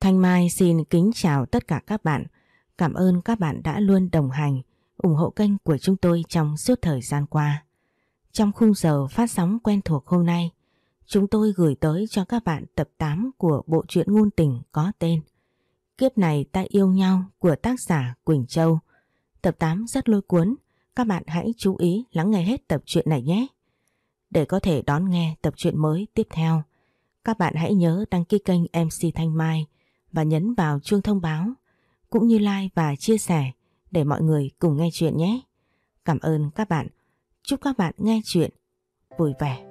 Thanh Mai xin kính chào tất cả các bạn. Cảm ơn các bạn đã luôn đồng hành, ủng hộ kênh của chúng tôi trong suốt thời gian qua. Trong khung giờ phát sóng quen thuộc hôm nay, chúng tôi gửi tới cho các bạn tập 8 của bộ truyện ngôn tình có tên Kiếp này ta yêu nhau của tác giả Quỳnh Châu. Tập 8 rất lôi cuốn, các bạn hãy chú ý lắng nghe hết tập truyện này nhé. Để có thể đón nghe tập truyện mới tiếp theo, các bạn hãy nhớ đăng ký kênh MC Thanh Mai và nhấn vào chuông thông báo, cũng như like và chia sẻ để mọi người cùng nghe chuyện nhé. Cảm ơn các bạn. Chúc các bạn nghe chuyện vui vẻ.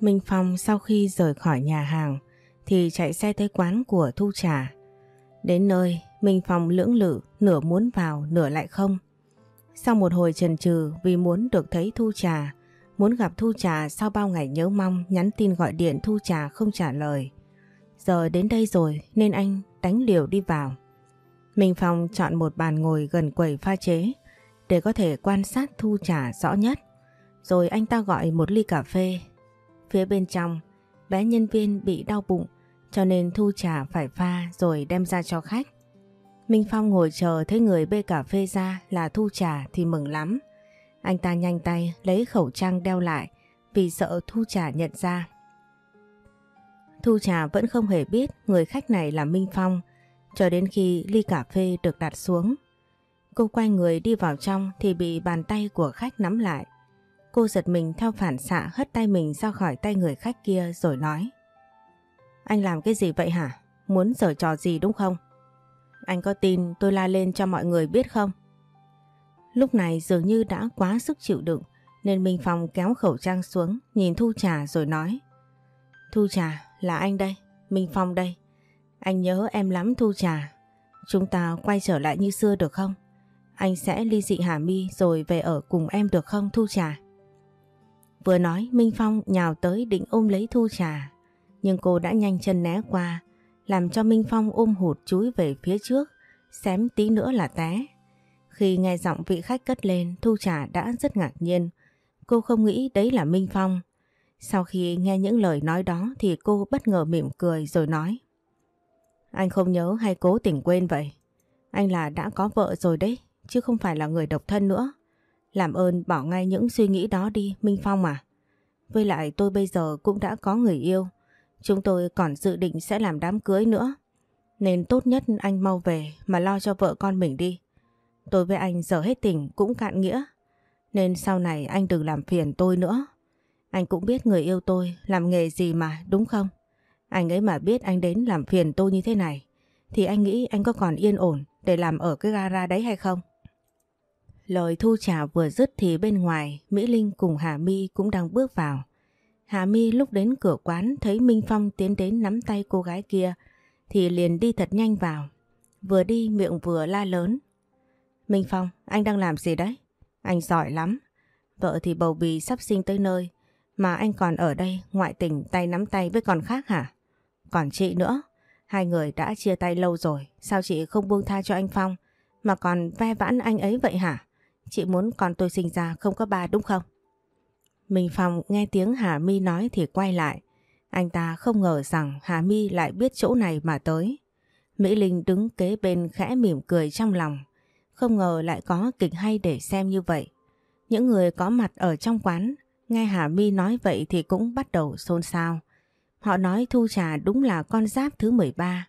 Minh Phong sau khi rời khỏi nhà hàng thì chạy xe tới quán của Thu Trà. Đến nơi, Minh Phong lưỡng lự, nửa muốn vào, nửa lại không. Sau một hồi trần trừ vì muốn được thấy Thu Trà, muốn gặp Thu Trà sau bao ngày nhớ mong nhắn tin gọi điện Thu Trà không trả lời. Giờ đến đây rồi nên anh đánh liều đi vào. Minh Phong chọn một bàn ngồi gần quầy pha chế để có thể quan sát Thu Trà rõ nhất. Rồi anh ta gọi một ly cà phê. Phía bên trong, bé nhân viên bị đau bụng cho nên Thu Trà phải pha rồi đem ra cho khách. Minh Phong ngồi chờ thấy người bê cà phê ra là Thu Trà thì mừng lắm. Anh ta nhanh tay lấy khẩu trang đeo lại, vì sợ Thu Trà nhận ra. Thu Trà vẫn không hề biết người khách này là Minh Phong, cho đến khi ly cà phê được đặt xuống. Cô quay người đi vào trong thì bị bàn tay của khách nắm lại. Cô giật mình theo phản xạ hất tay mình ra khỏi tay người khách kia rồi nói anh làm cái gì vậy hả? Muốn giở trò gì đúng không? Anh có tin tôi la lên cho mọi người biết không? Lúc này dường như đã quá sức chịu đựng nên Minh Phong kéo khẩu trang xuống nhìn Thu Trà rồi nói Thu Trà là anh đây, Minh Phong đây. Anh nhớ em lắm Thu Trà. Chúng ta quay trở lại như xưa được không? Anh sẽ ly dị Hà Mi rồi về ở cùng em được không Thu Trà? Vừa nói Minh Phong nhào tới định ôm lấy Thu Trà nhưng cô đã nhanh chân né qua, làm cho Minh Phong ôm hụt chúi về phía trước, xém tí nữa là té. Khi nghe giọng vị khách cất lên, Thu Trà đã rất ngạc nhiên cô không nghĩ đấy là Minh Phong. Sau khi nghe những lời nói đó thì cô bất ngờ mỉm cười rồi nói, Anh không nhớ hay cố tình quên vậy? Anh là đã có vợ rồi đấy, chứ không phải là người độc thân nữa. Làm ơn bỏ ngay những suy nghĩ đó đi, Minh Phong à. Với lại tôi bây giờ cũng đã có người yêu. Chúng tôi còn dự định sẽ làm đám cưới nữa. Nên tốt nhất anh mau về mà lo cho vợ con mình đi. Tôi với anh giờ hết tình cũng cạn nghĩa. Nên sau này anh đừng làm phiền tôi nữa. Anh cũng biết người yêu tôi làm nghề gì mà, đúng không? Anh ấy mà biết anh đến làm phiền tôi như thế này, thì anh nghĩ anh có còn yên ổn để làm ở cái gara đấy hay không? Lời thu trà vừa dứt thì bên ngoài, Mỹ Linh cùng Hà My cũng đang bước vào. Hà My lúc đến cửa quán thấy Minh Phong tiến đến nắm tay cô gái kia thì liền đi thật nhanh vào. Vừa đi miệng vừa la lớn. Minh Phong, anh đang làm gì đấy? Anh giỏi lắm. Vợ thì bầu bì sắp sinh tới nơi mà anh còn ở đây ngoại tình tay nắm tay với con khác hả? Còn chị nữa, hai người đã chia tay lâu rồi, sao chị không buông tha cho anh Phong mà còn ve vãn anh ấy vậy hả? Chị muốn con tôi sinh ra không có ba đúng không? Mình phòng nghe tiếng Hà My nói thì quay lại. Anh ta không ngờ rằng Hà My lại biết chỗ này mà tới. Mỹ Linh đứng kế bên khẽ mỉm cười trong lòng. Không ngờ lại có kịch hay để xem như vậy. Những người có mặt ở trong quán, nghe Hà My nói vậy thì cũng bắt đầu xôn xao. Họ nói Thu Trà đúng là con giáp thứ 13.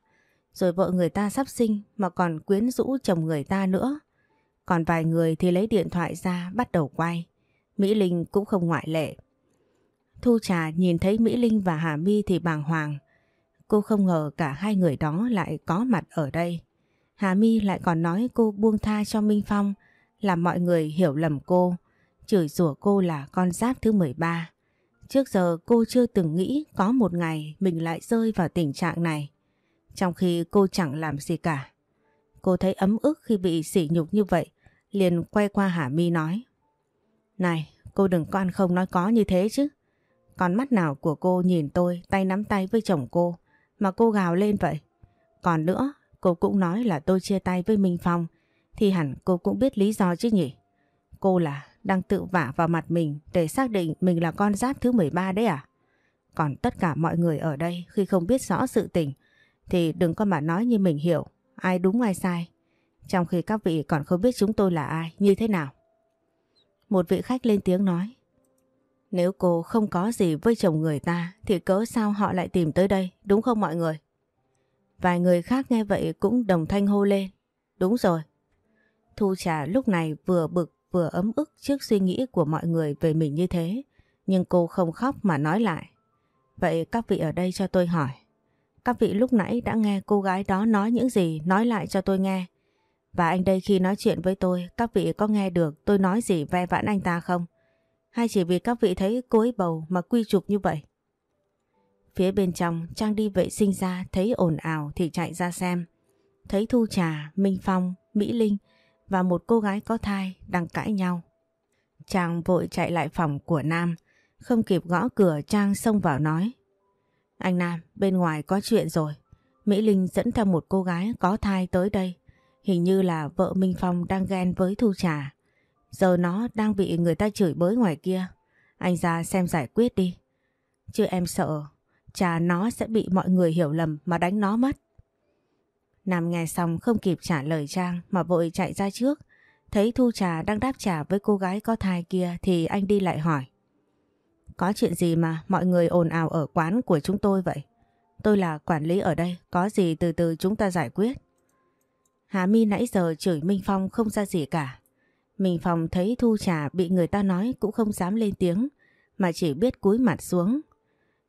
Rồi vợ người ta sắp sinh mà còn quyến rũ chồng người ta nữa. Còn vài người thì lấy điện thoại ra bắt đầu quay. Mỹ Linh cũng không ngoại lệ. Thu Trà nhìn thấy Mỹ Linh và Hà My thì bàng hoàng. Cô không ngờ cả hai người đó lại có mặt ở đây. Hà My lại còn nói cô buông tha cho Minh Phong làm mọi người hiểu lầm cô, chửi rủa cô là con giáp thứ 13. Trước giờ cô chưa từng nghĩ có một ngày mình lại rơi vào tình trạng này. Trong khi cô chẳng làm gì cả. Cô thấy ấm ức khi bị sỉ nhục như vậy liền quay qua Hà My nói. Này, cô đừng có ăn không nói có như thế chứ. Còn mắt nào của cô nhìn tôi tay nắm tay với chồng cô mà cô gào lên vậy. Còn nữa, cô cũng nói là tôi chia tay với Minh Phong thì hẳn cô cũng biết lý do chứ nhỉ? Cô là đang tự vả vào mặt mình để xác định mình là con giáp thứ 13 đấy à? Còn tất cả mọi người ở đây khi không biết rõ sự tình thì đừng có mà nói như mình hiểu ai đúng ai sai. Trong khi các vị còn không biết chúng tôi là ai, như thế nào. Một vị khách lên tiếng nói. Nếu cô không có gì với chồng người ta thì cớ sao họ lại tìm tới đây, đúng không mọi người? Vài người khác nghe vậy cũng đồng thanh hô lên. Đúng rồi. Thu Trà lúc này vừa bực vừa ấm ức trước suy nghĩ của mọi người về mình như thế. Nhưng cô không khóc mà nói lại. Vậy các vị ở đây cho tôi hỏi. Các vị lúc nãy đã nghe cô gái đó nói những gì nói lại cho tôi nghe. Và anh đây khi nói chuyện với tôi, các vị có nghe được tôi nói gì ve vãn anh ta không? Hay chỉ vì các vị thấy cô ấy bầu mà quy trục như vậy? Phía bên trong, Trang đi vệ sinh ra thấy ồn ào thì chạy ra xem. Thấy Thu Trà, Minh Phong, Mỹ Linh và một cô gái có thai đang cãi nhau. Trang vội chạy lại phòng của Nam, không kịp gõ cửa Trang xông vào nói. Anh Nam, bên ngoài có chuyện rồi. Mỹ Linh dẫn theo một cô gái có thai tới đây. Hình như là vợ Minh Phong đang ghen với Thu Trà. Giờ nó đang bị người ta chửi bới ngoài kia. Anh ra xem giải quyết đi. Chứ em sợ Trà nó sẽ bị mọi người hiểu lầm mà đánh nó mất. Nam nghe xong không kịp trả lời Trang mà vội chạy ra trước. Thấy Thu Trà đang đáp trả với cô gái có thai kia thì anh đi lại hỏi. Có chuyện gì mà mọi người ồn ào ở quán của chúng tôi vậy? Tôi là quản lý ở đây, có gì từ từ chúng ta giải quyết. Hà My nãy giờ chửi Minh Phong không ra gì cả. Minh Phong thấy Thu Trà bị người ta nói cũng không dám lên tiếng, mà chỉ biết cúi mặt xuống.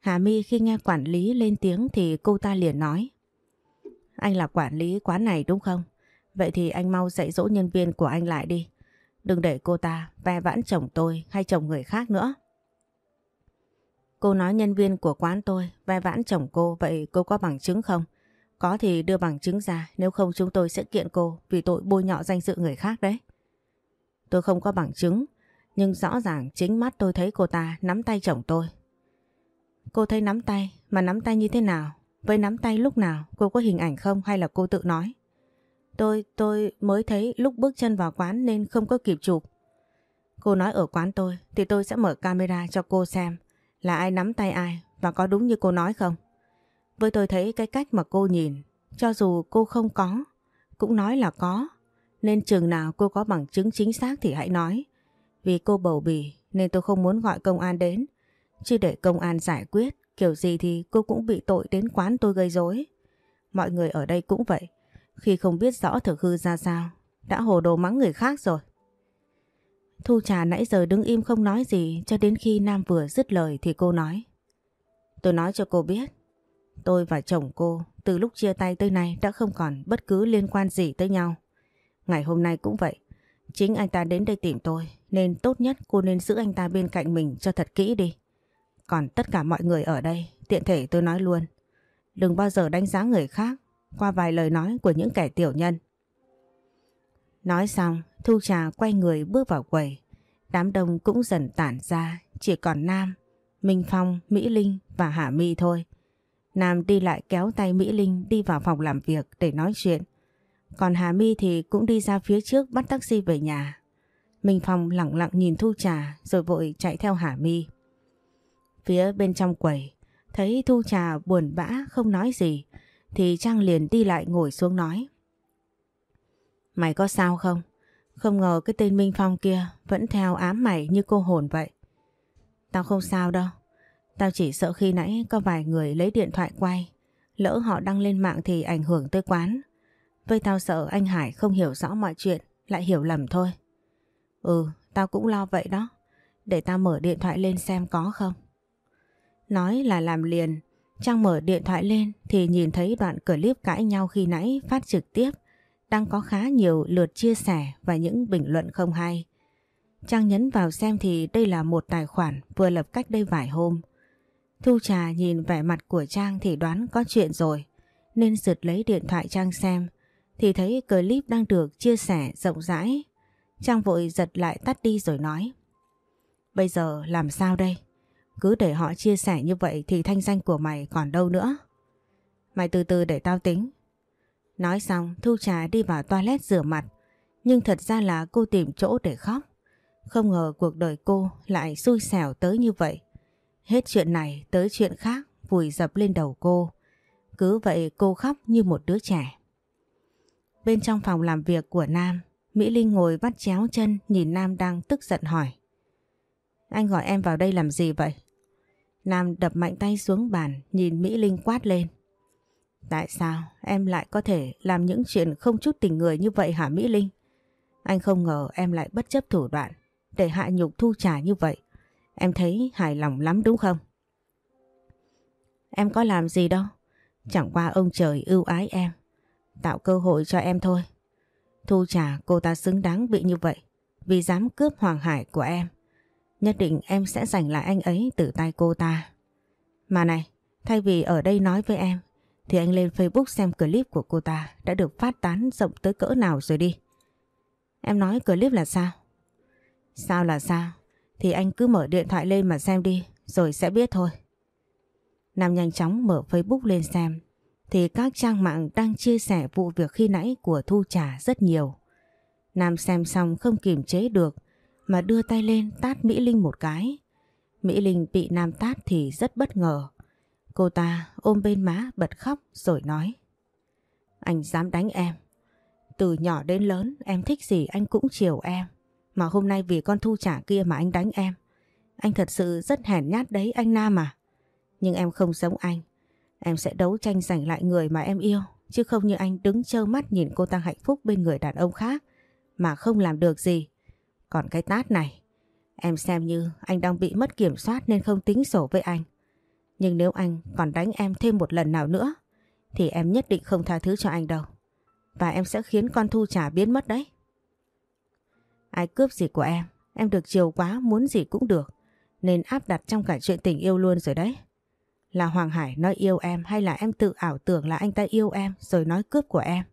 Hà My khi nghe quản lý lên tiếng thì cô ta liền nói. Anh là quản lý quán này đúng không? Vậy thì anh mau dạy dỗ nhân viên của anh lại đi. Đừng để cô ta ve vãn chồng tôi hay chồng người khác nữa. Cô nói nhân viên của quán tôi ve vãn chồng cô vậy cô có bằng chứng không? Có thì đưa bằng chứng ra nếu không chúng tôi sẽ kiện cô vì tội bôi nhọ danh dự người khác đấy. Tôi không có bằng chứng nhưng rõ ràng chính mắt tôi thấy cô ta nắm tay chồng tôi. Cô thấy nắm tay mà nắm tay như thế nào? Với nắm tay lúc nào cô có hình ảnh không hay là cô tự nói? Tôi, tôi mới thấy lúc bước chân vào quán nên không có kịp chụp. Cô nói ở quán tôi thì tôi sẽ mở camera cho cô xem là ai nắm tay ai và có đúng như cô nói không? Với tôi thấy cái cách mà cô nhìn, cho dù cô không có, cũng nói là có. Nên chừng nào cô có bằng chứng chính xác thì hãy nói. Vì cô bầu bì nên tôi không muốn gọi công an đến. Chứ để công an giải quyết, kiểu gì thì cô cũng bị tội đến quán tôi gây rối. Mọi người ở đây cũng vậy. Khi không biết rõ thực hư ra sao, đã hồ đồ mắng người khác rồi. Thu Trà nãy giờ đứng im không nói gì cho đến khi Nam vừa dứt lời thì cô nói. Tôi nói cho cô biết, tôi và chồng cô từ lúc chia tay tới nay đã không còn bất cứ liên quan gì tới nhau. Ngày hôm nay cũng vậy, chính anh ta đến đây tìm tôi nên tốt nhất cô nên giữ anh ta bên cạnh mình cho thật kỹ đi. Còn tất cả mọi người ở đây, tiện thể tôi nói luôn, đừng bao giờ đánh giá người khác qua vài lời nói của những kẻ tiểu nhân. Nói xong, Thu Trà quay người bước vào quầy. Đám đông cũng dần tản ra, chỉ còn Nam, Minh Phong, Mỹ Linh và Hà My thôi. Nam đi lại kéo tay Mỹ Linh đi vào phòng làm việc để nói chuyện. Còn Hà My thì cũng đi ra phía trước bắt taxi về nhà. Minh Phong lặng lặng nhìn Thu Trà rồi vội chạy theo Hà My. Phía bên trong quầy, thấy Thu Trà buồn bã không nói gì, thì Trang liền đi lại ngồi xuống nói. Mày có sao không? Không ngờ cái tên Minh Phong kia vẫn theo ám mày như cô hồn vậy. Tao không sao đâu. Tao chỉ sợ khi nãy có vài người lấy điện thoại quay. Lỡ họ đăng lên mạng thì ảnh hưởng tới quán. Với tao sợ anh Hải không hiểu rõ mọi chuyện, lại hiểu lầm thôi. Ừ, tao cũng lo vậy đó. Để tao mở điện thoại lên xem có không. Nói là làm liền, Trang mở điện thoại lên thì nhìn thấy đoạn clip cãi nhau khi nãy phát trực tiếp đang có khá nhiều lượt chia sẻ và những bình luận không hay. Trang nhấn vào xem thì đây là một tài khoản vừa lập cách đây vài hôm. Thu Trà nhìn vẻ mặt của Trang thì đoán có chuyện rồi, nên giật lấy điện thoại Trang xem, thì thấy clip đang được chia sẻ rộng rãi. Trang vội giật lại tắt đi rồi nói. Bây giờ làm sao đây? Cứ để họ chia sẻ như vậy thì thanh danh của mày còn đâu nữa. Mày từ từ để tao tính. Nói xong Thu Trà đi vào toilet rửa mặt Nhưng thật ra là cô tìm chỗ để khóc Không ngờ cuộc đời cô lại xui xẻo tới như vậy Hết chuyện này tới chuyện khác, vùi dập lên đầu cô Cứ vậy cô khóc như một đứa trẻ Bên trong phòng làm việc của Nam, Mỹ Linh ngồi vắt chéo chân nhìn Nam đang tức giận hỏi Anh gọi em vào đây làm gì vậy? Nam đập mạnh tay xuống bàn, nhìn Mỹ Linh quát lên Tại sao em lại có thể làm những chuyện không chút tình người như vậy hả Mỹ Linh? Anh không ngờ em lại bất chấp thủ đoạn để hạ nhục thu trả như vậy. Em thấy hài lòng lắm đúng không? Em có làm gì đâu. Chẳng qua ông trời ưu ái em. Tạo cơ hội cho em thôi. Thu trả cô ta xứng đáng bị như vậy vì dám cướp Hoàng Hải của em. Nhất định em sẽ giành lại anh ấy từ tay cô ta. Mà này, thay vì ở đây nói với em thì anh lên Facebook xem clip của cô ta đã được phát tán rộng tới cỡ nào rồi đi. Em nói clip là sao? Sao là sao? Thì anh cứ mở điện thoại lên mà xem đi, rồi sẽ biết thôi. Nam nhanh chóng mở Facebook lên xem, thì các trang mạng đang chia sẻ vụ việc khi nãy của Thu Trà rất nhiều. Nam xem xong không kiềm chế được, mà đưa tay lên tát Mỹ Linh một cái. Mỹ Linh bị Nam tát thì rất bất ngờ. Cô ta ôm bên má bật khóc rồi nói Anh dám đánh em Từ nhỏ đến lớn em thích gì anh cũng chiều em mà hôm nay vì con thu trả kia mà anh đánh em. Anh thật sự rất hèn nhát đấy, anh Nam à. Nhưng em không giống anh. Em sẽ đấu tranh giành lại người mà em yêu, Chứ không như anh đứng trơ mắt nhìn cô ta hạnh phúc bên người đàn ông khác, Mà không làm được gì. Còn cái tát này, Em xem như anh đang bị mất kiểm soát nên không tính sổ với anh. Nhưng nếu anh còn đánh em thêm một lần nào nữa, thì em nhất định không tha thứ cho anh đâu. Và em sẽ khiến con Thu trả biến mất đấy. Ai cướp gì của em, em được chiều quá muốn gì cũng được. Nên áp đặt trong cả chuyện tình yêu luôn rồi đấy. Là Hoàng Hải nói yêu em hay là em tự ảo tưởng là anh ta yêu em rồi nói cướp của em?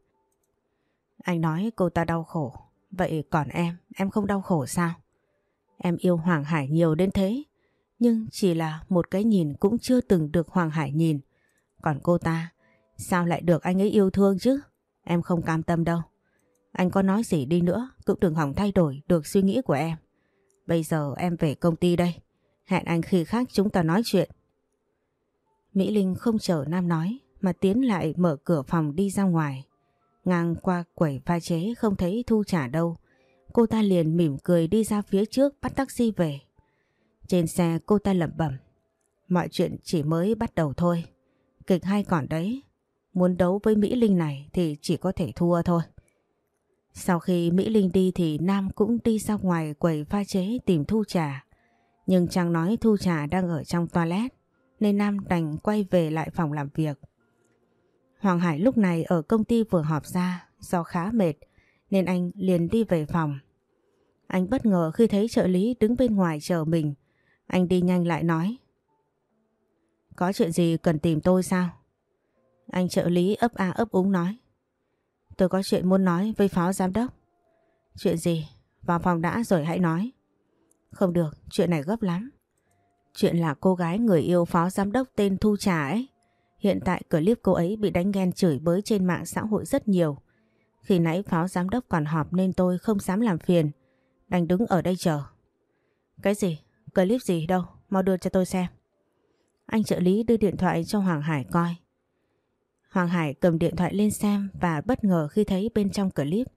Anh nói cô ta đau khổ. Vậy còn em, em không đau khổ sao? Em yêu Hoàng Hải nhiều đến thế nhưng chỉ là một cái nhìn cũng chưa từng được Hoàng Hải nhìn. Còn cô ta, sao lại được anh ấy yêu thương chứ? Em không cam tâm đâu. Anh có nói gì đi nữa, cũng đừng hỏng thay đổi được suy nghĩ của em. Bây giờ em về công ty đây. Hẹn anh khi khác chúng ta nói chuyện. Mỹ Linh không chờ Nam nói, mà tiến lại mở cửa phòng đi ra ngoài. Ngang qua quẩy pha chế không thấy Thu trả đâu. Cô ta liền mỉm cười đi ra phía trước bắt taxi về. Trên xe cô ta lẩm bẩm. Mọi chuyện chỉ mới bắt đầu thôi. Kịch hay còn đấy. Muốn đấu với Mỹ Linh này thì chỉ có thể thua thôi. Sau khi Mỹ Linh đi thì Nam cũng đi ra ngoài quầy pha chế tìm Thu Trà. Nhưng chàng nói Thu Trà đang ở trong toilet, nên Nam đành quay về lại phòng làm việc. Hoàng Hải lúc này ở công ty vừa họp ra, do khá mệt, nên anh liền đi về phòng. Anh bất ngờ khi thấy trợ lý đứng bên ngoài chờ mình anh đi nhanh lại nói. Có chuyện gì cần tìm tôi sao? Anh trợ lý ấp a ấp úng nói. Tôi có chuyện muốn nói với phó giám đốc. Chuyện gì? Vào phòng đã rồi hãy nói. Không được, chuyện này gấp lắm. Chuyện là cô gái người yêu phó giám đốc tên Thu Trà ấy. Hiện tại clip cô ấy bị đánh ghen chửi bới trên mạng xã hội rất nhiều. Khi nãy phó giám đốc còn họp nên tôi không dám làm phiền. Đành đứng ở đây chờ. Cái gì? Clip gì đâu, mau đưa cho tôi xem. Anh trợ lý đưa điện thoại cho Hoàng Hải coi. Hoàng Hải cầm điện thoại lên xem và bất ngờ khi thấy bên trong clip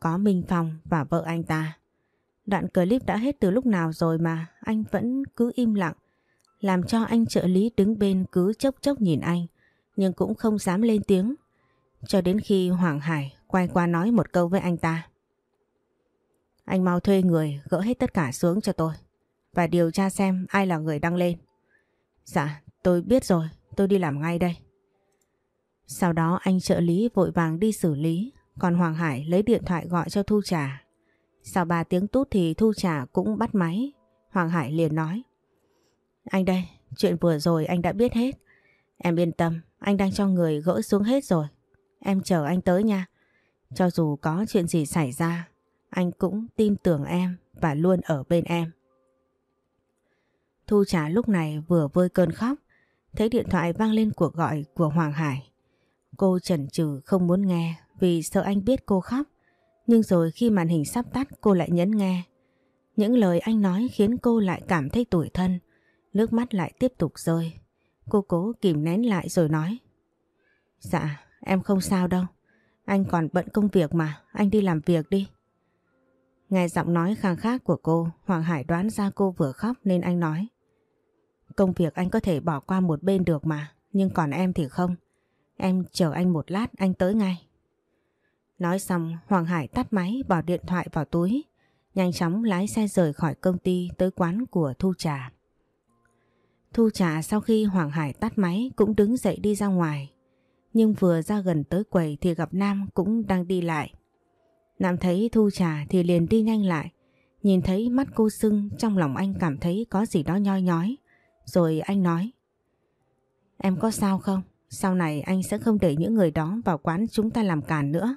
có Minh Phong và vợ anh ta. Đoạn clip đã hết từ lúc nào rồi mà anh vẫn cứ im lặng, làm cho anh trợ lý đứng bên cứ chốc chốc nhìn anh, nhưng cũng không dám lên tiếng. Cho đến khi Hoàng Hải quay qua nói một câu với anh ta. Anh mau thuê người gỡ hết tất cả xuống cho tôi và điều tra xem ai là người đăng lên. Dạ, tôi biết rồi, tôi đi làm ngay đây. Sau đó anh trợ lý vội vàng đi xử lý, còn Hoàng Hải lấy điện thoại gọi cho Thu Trà. Sau 3 tiếng tút thì Thu Trà cũng bắt máy, Hoàng Hải liền nói. Anh đây, chuyện vừa rồi anh đã biết hết. Em yên tâm, anh đang cho người gỡ xuống hết rồi. Em chờ anh tới nha. Cho dù có chuyện gì xảy ra, anh cũng tin tưởng em và luôn ở bên em. Thu Trà lúc này vừa vơi cơn khóc, thấy điện thoại vang lên cuộc gọi của Hoàng Hải. Cô chần chừ không muốn nghe vì sợ anh biết cô khóc. Nhưng rồi khi màn hình sắp tắt cô lại nhấn nghe. Những lời anh nói khiến cô lại cảm thấy tủi thân. Nước mắt lại tiếp tục rơi. Cô cố kìm nén lại rồi nói. Dạ, em không sao đâu. Anh còn bận công việc mà, anh đi làm việc đi. Nghe giọng nói khang khác của cô, Hoàng Hải đoán ra cô vừa khóc nên anh nói. Công việc anh có thể bỏ qua một bên được mà, nhưng còn em thì không. Em chờ anh một lát, anh tới ngay. Nói xong, Hoàng Hải tắt máy bỏ điện thoại vào túi, nhanh chóng lái xe rời khỏi công ty tới quán của Thu Trà. Thu Trà sau khi Hoàng Hải tắt máy cũng đứng dậy đi ra ngoài. Nhưng vừa ra gần tới quầy thì gặp Nam cũng đang đi lại. Nam thấy Thu Trà thì liền đi nhanh lại. Nhìn thấy mắt cô sưng trong lòng anh cảm thấy có gì đó nhoi nhói. Rồi anh nói. Em có sao không? Sau này anh sẽ không để những người đó vào quán chúng ta làm càn nữa.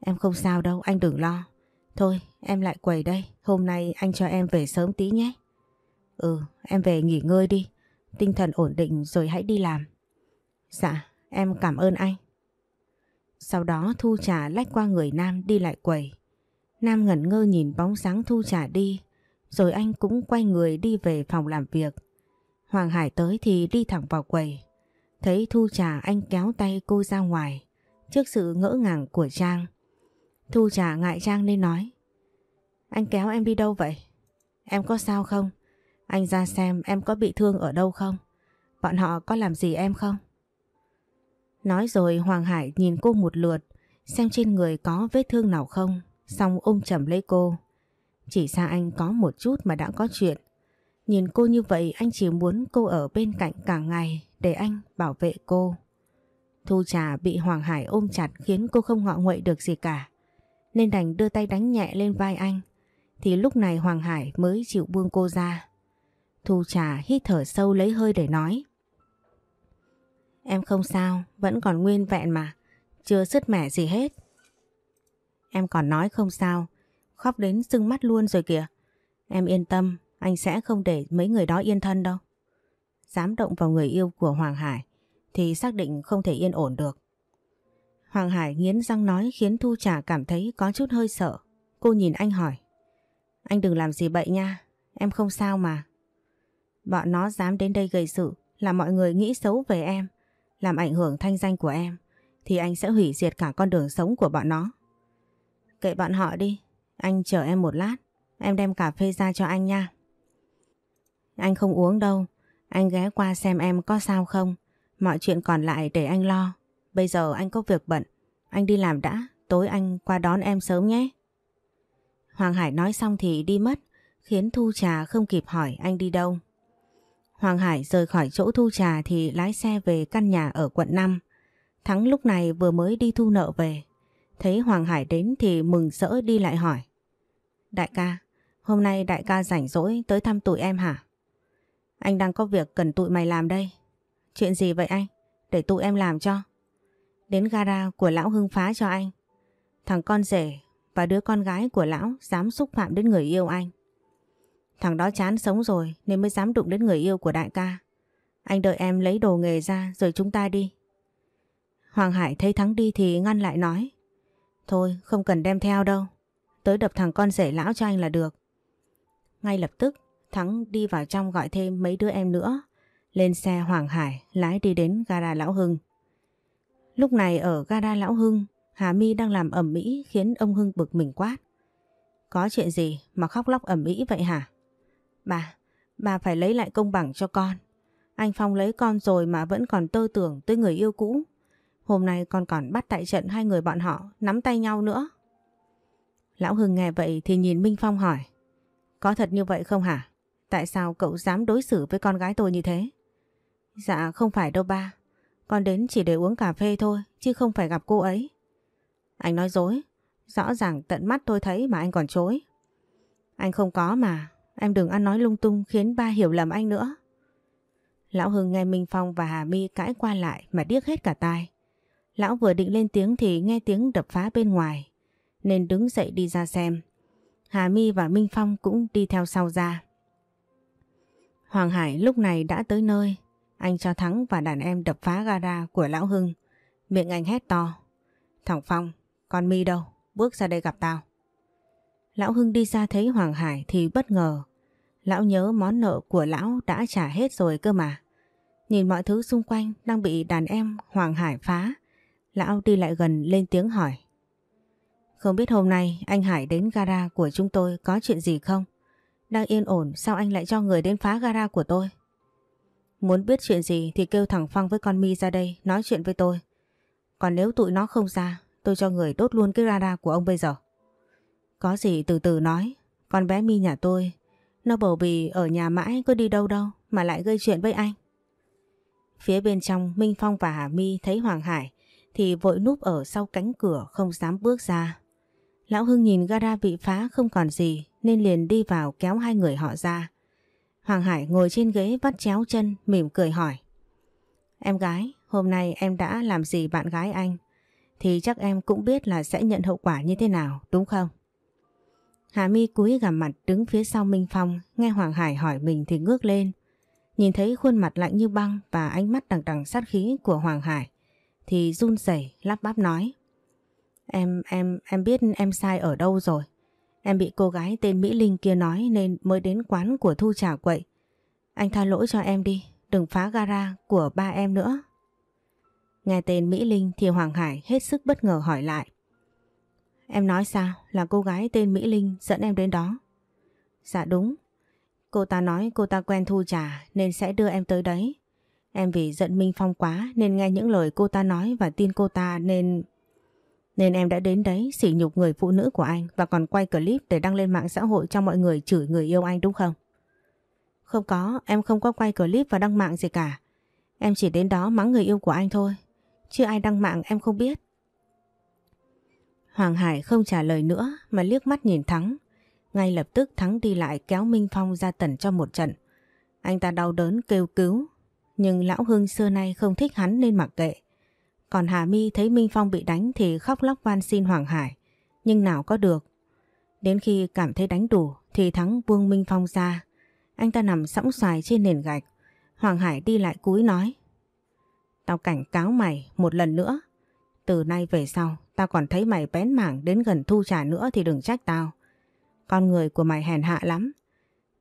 Em không sao đâu, anh đừng lo. Thôi, em lại quầy đây. Hôm nay anh cho em về sớm tí nhé. Ừ, em về nghỉ ngơi đi. Tinh thần ổn định rồi hãy đi làm. Dạ, em cảm ơn anh. Sau đó Thu Trà lách qua người Nam đi lại quầy. Nam ngẩn ngơ nhìn bóng sáng Thu Trà đi, rồi anh cũng quay người đi về phòng làm việc. Hoàng Hải tới thì đi thẳng vào quầy. Thấy Thu Trà anh kéo tay cô ra ngoài, trước sự ngỡ ngàng của Trang. Thu Trà ngại Trang nên nói. Anh kéo em đi đâu vậy? Em có sao không? Anh ra xem em có bị thương ở đâu không? Bọn họ có làm gì em không? Nói rồi Hoàng Hải nhìn cô một lượt, xem trên người có vết thương nào không, xong ôm chầm lấy cô. Chỉ xa anh có một chút mà đã có chuyện. Nhìn cô như vậy anh chỉ muốn cô ở bên cạnh cả ngày để anh bảo vệ cô. Thu trà bị Hoàng Hải ôm chặt khiến cô không ngọ nguậy được gì cả. Nên đành đưa tay đánh nhẹ lên vai anh. Thì lúc này Hoàng Hải mới chịu buông cô ra. Thu trà hít thở sâu lấy hơi để nói. Em không sao, vẫn còn nguyên vẹn mà, chưa sứt mẻ gì hết. Em còn nói không sao, khóc đến sưng mắt luôn rồi kìa. Em yên tâm, anh sẽ không để mấy người đó yên thân đâu. Dám động vào người yêu của Hoàng Hải thì xác định không thể yên ổn được. Hoàng Hải nghiến răng nói khiến Thu Trà cảm thấy có chút hơi sợ. Cô nhìn anh hỏi. Anh đừng làm gì bậy nha, em không sao mà. Bọn nó dám đến đây gây sự, là mọi người nghĩ xấu về em làm ảnh hưởng thanh danh của em thì anh sẽ hủy diệt cả con đường sống của bọn nó. Kệ bọn họ đi, anh chờ em một lát, em đem cà phê ra cho anh nha. Anh không uống đâu, anh ghé qua xem em có sao không, mọi chuyện còn lại để anh lo. Bây giờ anh có việc bận, anh đi làm đã, tối anh qua đón em sớm nhé. Hoàng Hải nói xong thì đi mất, khiến Thu Trà không kịp hỏi anh đi đâu. Hoàng Hải rời khỏi chỗ thu trà thì lái xe về căn nhà ở quận 5. Thắng lúc này vừa mới đi thu nợ về. Thấy Hoàng Hải đến thì mừng rỡ đi lại hỏi. Đại ca, hôm nay đại ca rảnh rỗi tới thăm tụi em hả? Anh đang có việc cần tụi mày làm đây. Chuyện gì vậy anh? Để tụi em làm cho. Đến gara của lão hưng phá cho anh. Thằng con rể và đứa con gái của lão dám xúc phạm đến người yêu anh. Thằng đó chán sống rồi nên mới dám đụng đến người yêu của đại ca. Anh đợi em lấy đồ nghề ra rồi chúng ta đi. Hoàng Hải thấy Thắng đi thì ngăn lại nói. Thôi, không cần đem theo đâu. Tới đập thằng con rể lão cho anh là được. Ngay lập tức Thắng đi vào trong gọi thêm mấy đứa em nữa. Lên xe Hoàng Hải lái đi đến gara Lão Hưng. Lúc này ở gara Lão Hưng Hà My đang làm ẩm mỹ khiến ông Hưng bực mình quát. Có chuyện gì mà khóc lóc ẩm mỹ vậy hả? Bà, bà phải lấy lại công bằng cho con. Anh Phong lấy con rồi mà vẫn còn tơ tưởng tới người yêu cũ. Hôm nay con còn bắt tại trận hai người bọn họ nắm tay nhau nữa. Lão Hưng nghe vậy thì nhìn Minh Phong hỏi. Có thật như vậy không hả? Tại sao cậu dám đối xử với con gái tôi như thế? Dạ không phải đâu ba. Con đến chỉ để uống cà phê thôi chứ không phải gặp cô ấy. Anh nói dối. Rõ ràng tận mắt tôi thấy mà anh còn chối. Anh không có mà. Em đừng ăn nói lung tung khiến ba hiểu lầm anh nữa. Lão Hưng nghe Minh Phong và Hà My cãi qua lại mà điếc hết cả tai. Lão vừa định lên tiếng thì nghe tiếng đập phá bên ngoài, nên đứng dậy đi ra xem. Hà My và Minh Phong cũng đi theo sau ra. Hoàng Hải lúc này đã tới nơi, anh cho Thắng và đàn em đập phá gara của Lão Hưng, Miệng anh hét to. Thằng Phong, con mi đâu? Bước ra đây gặp tao. Lão Hưng đi ra thấy Hoàng Hải thì bất ngờ. Lão nhớ món nợ của lão đã trả hết rồi cơ mà. Nhìn mọi thứ xung quanh đang bị đàn em Hoàng Hải phá. Lão đi lại gần lên tiếng hỏi. Không biết hôm nay anh Hải đến gara của chúng tôi có chuyện gì không? Đang yên ổn sao anh lại cho người đến phá gara của tôi? Muốn biết chuyện gì thì kêu thẳng Phong với con mi ra đây nói chuyện với tôi. Còn nếu tụi nó không ra, tôi cho người đốt luôn cái gara của ông bây giờ. Có gì từ từ nói, con bé mi nhà tôi, nó bầu bì ở nhà mãi có đi đâu đâu mà lại gây chuyện với anh. Phía bên trong Minh Phong và Hà My thấy Hoàng Hải thì vội núp ở sau cánh cửa không dám bước ra. Lão Hưng nhìn gara bị phá không còn gì nên liền đi vào kéo hai người họ ra. Hoàng Hải ngồi trên ghế vắt chéo chân mỉm cười hỏi. Em gái, hôm nay em đã làm gì bạn gái anh? Thì chắc em cũng biết là sẽ nhận hậu quả như thế nào, đúng không? Hà My cúi gằm mặt đứng phía sau Minh Phong, nghe Hoàng Hải hỏi mình thì ngước lên. Nhìn thấy khuôn mặt lạnh như băng và ánh mắt đằng đằng sát khí của Hoàng Hải, thì run rẩy lắp bắp nói. Em, em, em biết em sai ở đâu rồi. Em bị cô gái tên Mỹ Linh kia nói nên mới đến quán của Thu trả quậy. Anh tha lỗi cho em đi, đừng phá gara của ba em nữa. Nghe tên Mỹ Linh thì Hoàng Hải hết sức bất ngờ hỏi lại. Em nói sao là cô gái tên Mỹ Linh dẫn em đến đó? Dạ đúng. Cô ta nói cô ta quen Thu Trà nên sẽ đưa em tới đấy. Em vì giận Minh Phong quá nên nghe những lời cô ta nói và tin cô ta nên... Nên em đã đến đấy sỉ nhục người phụ nữ của anh và còn quay clip để đăng lên mạng xã hội cho mọi người chửi người yêu anh đúng không? Không có, em không có quay clip và đăng mạng gì cả. Em chỉ đến đó mắng người yêu của anh thôi. Chứ ai đăng mạng em không biết. Hoàng Hải không trả lời nữa mà liếc mắt nhìn Thắng. Ngay lập tức Thắng đi lại kéo Minh Phong ra tẩn cho một trận. Anh ta đau đớn kêu cứu. Nhưng Lão Hưng xưa nay không thích hắn nên mặc kệ. Còn Hà My thấy Minh Phong bị đánh thì khóc lóc van xin Hoàng Hải. Nhưng nào có được. Đến khi cảm thấy đánh đủ thì Thắng buông Minh Phong ra. Anh ta nằm sóng xoài trên nền gạch. Hoàng Hải đi lại cúi nói. Tao cảnh cáo mày một lần nữa. Từ nay về sau, tao còn thấy mày bén mảng đến gần thu trả nữa thì đừng trách tao. Con người của mày hèn hạ lắm.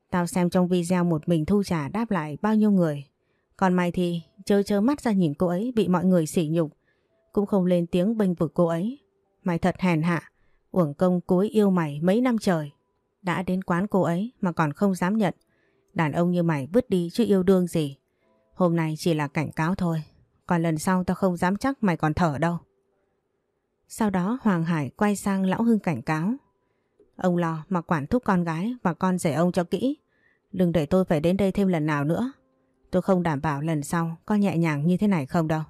Tao xem trong video một mình thu trả đáp lại bao nhiêu người. Còn mày thì chớ chớ mắt ra nhìn cô ấy bị mọi người sỉ nhục. Cũng không lên tiếng bênh vực cô ấy. Mày thật hèn hạ. Uổng công cô ấy yêu mày mấy năm trời. Đã đến quán cô ấy mà còn không dám nhận. Đàn ông như mày vứt đi chứ yêu đương gì. Hôm nay chỉ là cảnh cáo thôi. Còn lần sau tao không dám chắc mày còn thở đâu. Sau đó Hoàng Hải quay sang Lão Hưng cảnh cáo. Ông lo mà quản thúc con gái và con rể ông cho kỹ. Đừng để tôi phải đến đây thêm lần nào nữa. Tôi không đảm bảo lần sau có nhẹ nhàng như thế này không đâu.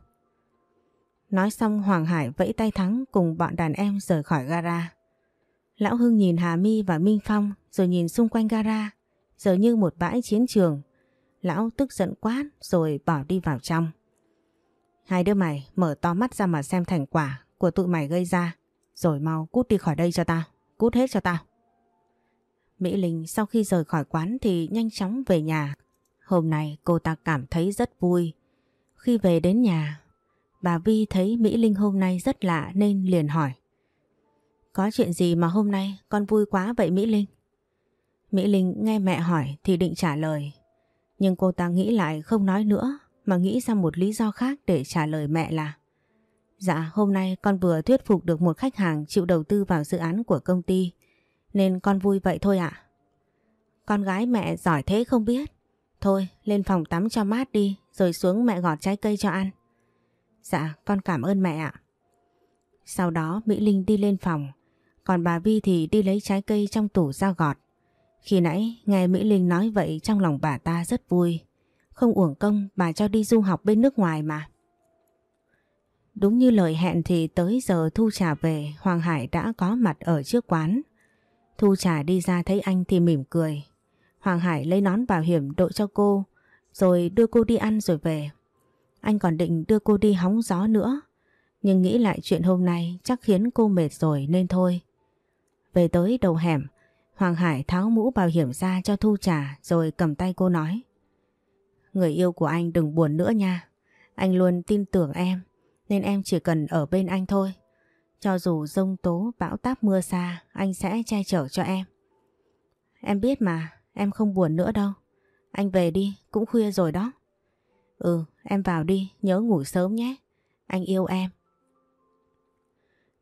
Nói xong Hoàng Hải vẫy tay Thắng cùng bọn đàn em rời khỏi gara. Lão Hưng nhìn Hà mi và Minh Phong rồi nhìn xung quanh gara, giờ như một bãi chiến trường. Lão tức giận quát rồi bỏ đi vào trong. Hai đứa mày mở to mắt ra mà xem thành quả của tụi mày gây ra. Rồi mau cút đi khỏi đây cho tao. Cút hết cho tao. Mỹ Linh sau khi rời khỏi quán thì nhanh chóng về nhà. Hôm nay cô ta cảm thấy rất vui. Khi về đến nhà, bà Vi thấy Mỹ Linh hôm nay rất lạ nên liền hỏi. Có chuyện gì mà hôm nay con vui quá vậy Mỹ Linh? Mỹ Linh nghe mẹ hỏi thì định trả lời. Nhưng cô ta nghĩ lại không nói nữa mà nghĩ ra một lý do khác để trả lời mẹ là Dạ hôm nay con vừa thuyết phục được một khách hàng chịu đầu tư vào dự án của công ty nên con vui vậy thôi ạ. Con gái mẹ giỏi thế không biết. Thôi, lên phòng tắm cho mát đi, rồi xuống mẹ gọt trái cây cho ăn. Dạ con cảm ơn mẹ ạ. Sau đó, Mỹ Linh đi lên phòng còn bà Vi thì đi lấy trái cây trong tủ ra gọt. Khi nãy, nghe Mỹ Linh nói vậy, trong lòng bà ta rất vui. Không uổng công, bà cho đi du học bên nước ngoài mà. Đúng như lời hẹn thì tới giờ Thu Trà về, Hoàng Hải đã có mặt ở trước quán. Thu Trà đi ra thấy anh thì mỉm cười. Hoàng Hải lấy nón bảo hiểm đội cho cô rồi đưa cô đi ăn rồi về. Anh còn định đưa cô đi hóng gió nữa nhưng nghĩ lại chuyện hôm nay chắc khiến cô mệt rồi nên thôi. Về tới đầu hẻm Hoàng Hải tháo mũ bảo hiểm ra cho Thu Trà rồi cầm tay cô nói Người yêu của anh đừng buồn nữa nha. Anh luôn tin tưởng em. nên em chỉ cần ở bên anh thôi. Cho dù rông tố bão táp mưa xa, anh sẽ che chở cho em. Em biết mà, em không buồn nữa đâu. Anh về đi, cũng khuya rồi đó. Ừ, em vào đi, nhớ ngủ sớm nhé. Anh yêu em.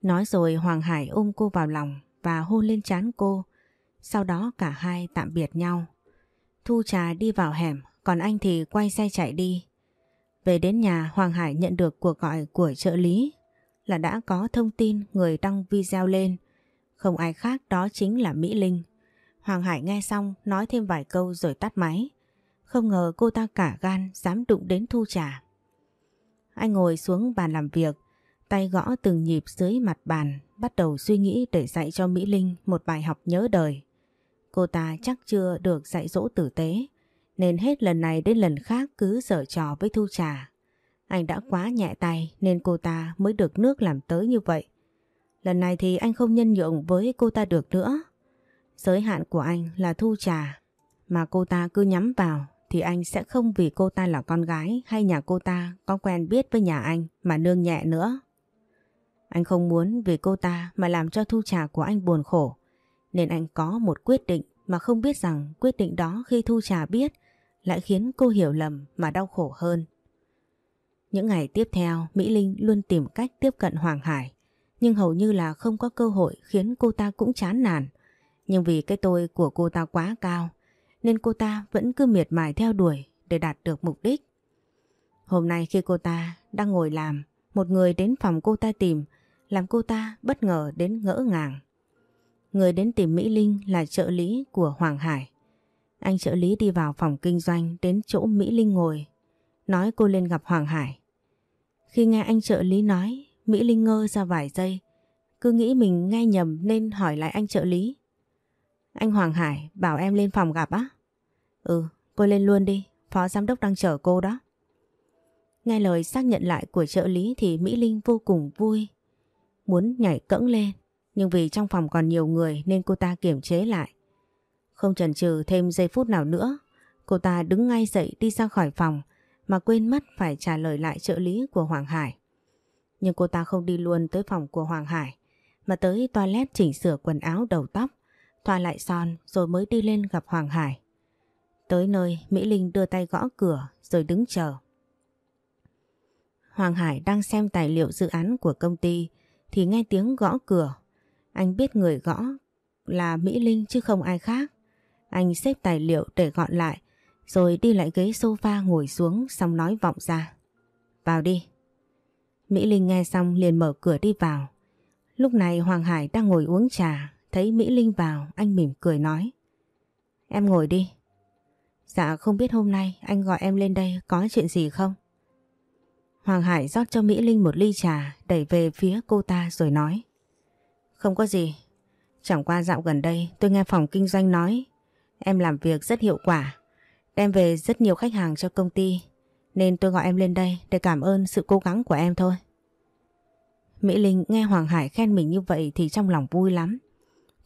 Nói rồi Hoàng Hải ôm cô vào lòng và hôn lên trán cô. Sau đó cả hai tạm biệt nhau. Thu trà đi vào hẻm, còn anh thì quay xe chạy đi. Về đến nhà Hoàng Hải nhận được cuộc gọi của trợ lý là đã có thông tin người đăng video lên. Không ai khác đó chính là Mỹ Linh. Hoàng Hải nghe xong nói thêm vài câu rồi tắt máy. Không ngờ cô ta cả gan dám đụng đến Thu Trà. Anh ngồi xuống bàn làm việc, tay gõ từng nhịp dưới mặt bàn, bắt đầu suy nghĩ để dạy cho Mỹ Linh một bài học nhớ đời. Cô ta chắc chưa được dạy dỗ tử tế, nên hết lần này đến lần khác cứ dở trò với Thu Trà. Anh đã quá nhẹ tay nên cô ta mới được nước làm tới như vậy. Lần này thì anh không nhân nhượng với cô ta được nữa. Giới hạn của anh là Thu Trà, mà cô ta cứ nhắm vào thì anh sẽ không vì cô ta là con gái hay nhà cô ta có quen biết với nhà anh mà nương nhẹ nữa. Anh không muốn vì cô ta mà làm cho thu trà của anh buồn khổ. Nên anh có một quyết định mà không biết rằng quyết định đó khi thu trà biết lại khiến cô hiểu lầm mà đau khổ hơn. Những ngày tiếp theo Mỹ Linh luôn tìm cách tiếp cận Hoàng Hải nhưng hầu như là không có cơ hội khiến cô ta cũng chán nản. Nhưng vì cái tôi của cô ta quá cao nên cô ta vẫn cứ miệt mài theo đuổi để đạt được mục đích. Hôm nay khi cô ta đang ngồi làm, một người đến phòng cô ta tìm, làm cô ta bất ngờ đến ngỡ ngàng. Người đến tìm Mỹ Linh là trợ lý của Hoàng Hải. Anh trợ lý đi vào phòng kinh doanh đến chỗ Mỹ Linh ngồi, nói cô lên gặp Hoàng Hải. Khi nghe anh trợ lý nói, Mỹ Linh ngơ ra vài giây, cứ nghĩ mình nghe nhầm nên hỏi lại anh trợ lý. Anh Hoàng Hải bảo em lên phòng gặp á? Ừ, cô lên luôn đi, phó giám đốc đang chờ cô đó. Nghe lời xác nhận lại của trợ lý thì Mỹ Linh vô cùng vui. Muốn nhảy cẫng lên, nhưng vì trong phòng còn nhiều người nên cô ta kiểm chế lại. Không chần chừ thêm giây phút nào nữa, cô ta đứng ngay dậy đi ra khỏi phòng mà quên mất phải trả lời lại trợ lý của Hoàng Hải. Nhưng cô ta không đi luôn tới phòng của Hoàng Hải, mà tới toilet chỉnh sửa quần áo đầu tóc thoa lại son rồi mới đi lên gặp Hoàng Hải. Tới nơi, Mỹ Linh đưa tay gõ cửa rồi đứng chờ. Hoàng Hải đang xem tài liệu dự án của công ty thì nghe tiếng gõ cửa. Anh biết người gõ là Mỹ Linh chứ không ai khác. Anh xếp tài liệu để gọn lại rồi đi lại ghế sofa ngồi xuống xong nói vọng ra. Vào đi. Mỹ Linh nghe xong liền mở cửa đi vào. Lúc này Hoàng Hải đang ngồi uống trà Thấy Mỹ Linh vào, anh mỉm cười nói. Em ngồi đi. Dạ không biết hôm nay anh gọi em lên đây có chuyện gì không? Hoàng Hải rót cho Mỹ Linh một ly trà đẩy về phía cô ta rồi nói. Không có gì. Chẳng qua dạo gần đây tôi nghe phòng kinh doanh nói em làm việc rất hiệu quả. Đem về rất nhiều khách hàng cho công ty nên tôi gọi em lên đây để cảm ơn sự cố gắng của em thôi. Mỹ Linh nghe Hoàng Hải khen mình như vậy thì trong lòng vui lắm.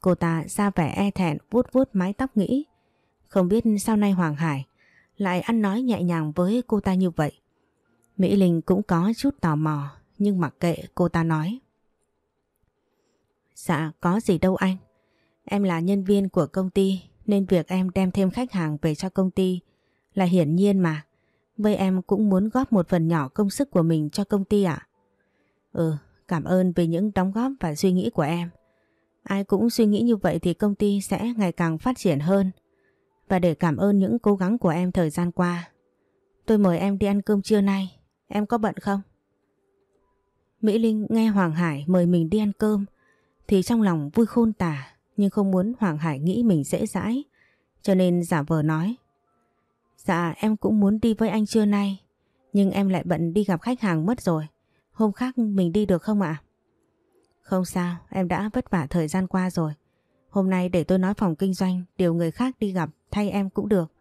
Cô ta ra vẻ e thẹn vuốt vuốt mái tóc nghĩ. Không biết sau này Hoàng Hải lại ăn nói nhẹ nhàng với cô ta như vậy. Mỹ Linh cũng có chút tò mò nhưng mặc kệ cô ta nói. Dạ có gì đâu anh. Em là nhân viên của công ty nên việc em đem thêm khách hàng về cho công ty là hiển nhiên mà. Vậy em cũng muốn góp một phần nhỏ công sức của mình cho công ty ạ. Ừ, cảm ơn về những đóng góp và suy nghĩ của em. Ai cũng suy nghĩ như vậy thì công ty sẽ ngày càng phát triển hơn. Và để cảm ơn những cố gắng của em thời gian qua, tôi mời em đi ăn cơm trưa nay. Em có bận không? Mỹ Linh nghe Hoàng Hải mời mình đi ăn cơm thì trong lòng vui khôn tả nhưng không muốn Hoàng Hải nghĩ mình dễ dãi cho nên giả vờ nói Dạ em cũng muốn đi với anh trưa nay nhưng em lại bận đi gặp khách hàng mất rồi. Hôm khác mình đi được không ạ? Không sao, em đã vất vả thời gian qua rồi. Hôm nay để tôi nói phòng kinh doanh, điều người khác đi gặp thay em cũng được.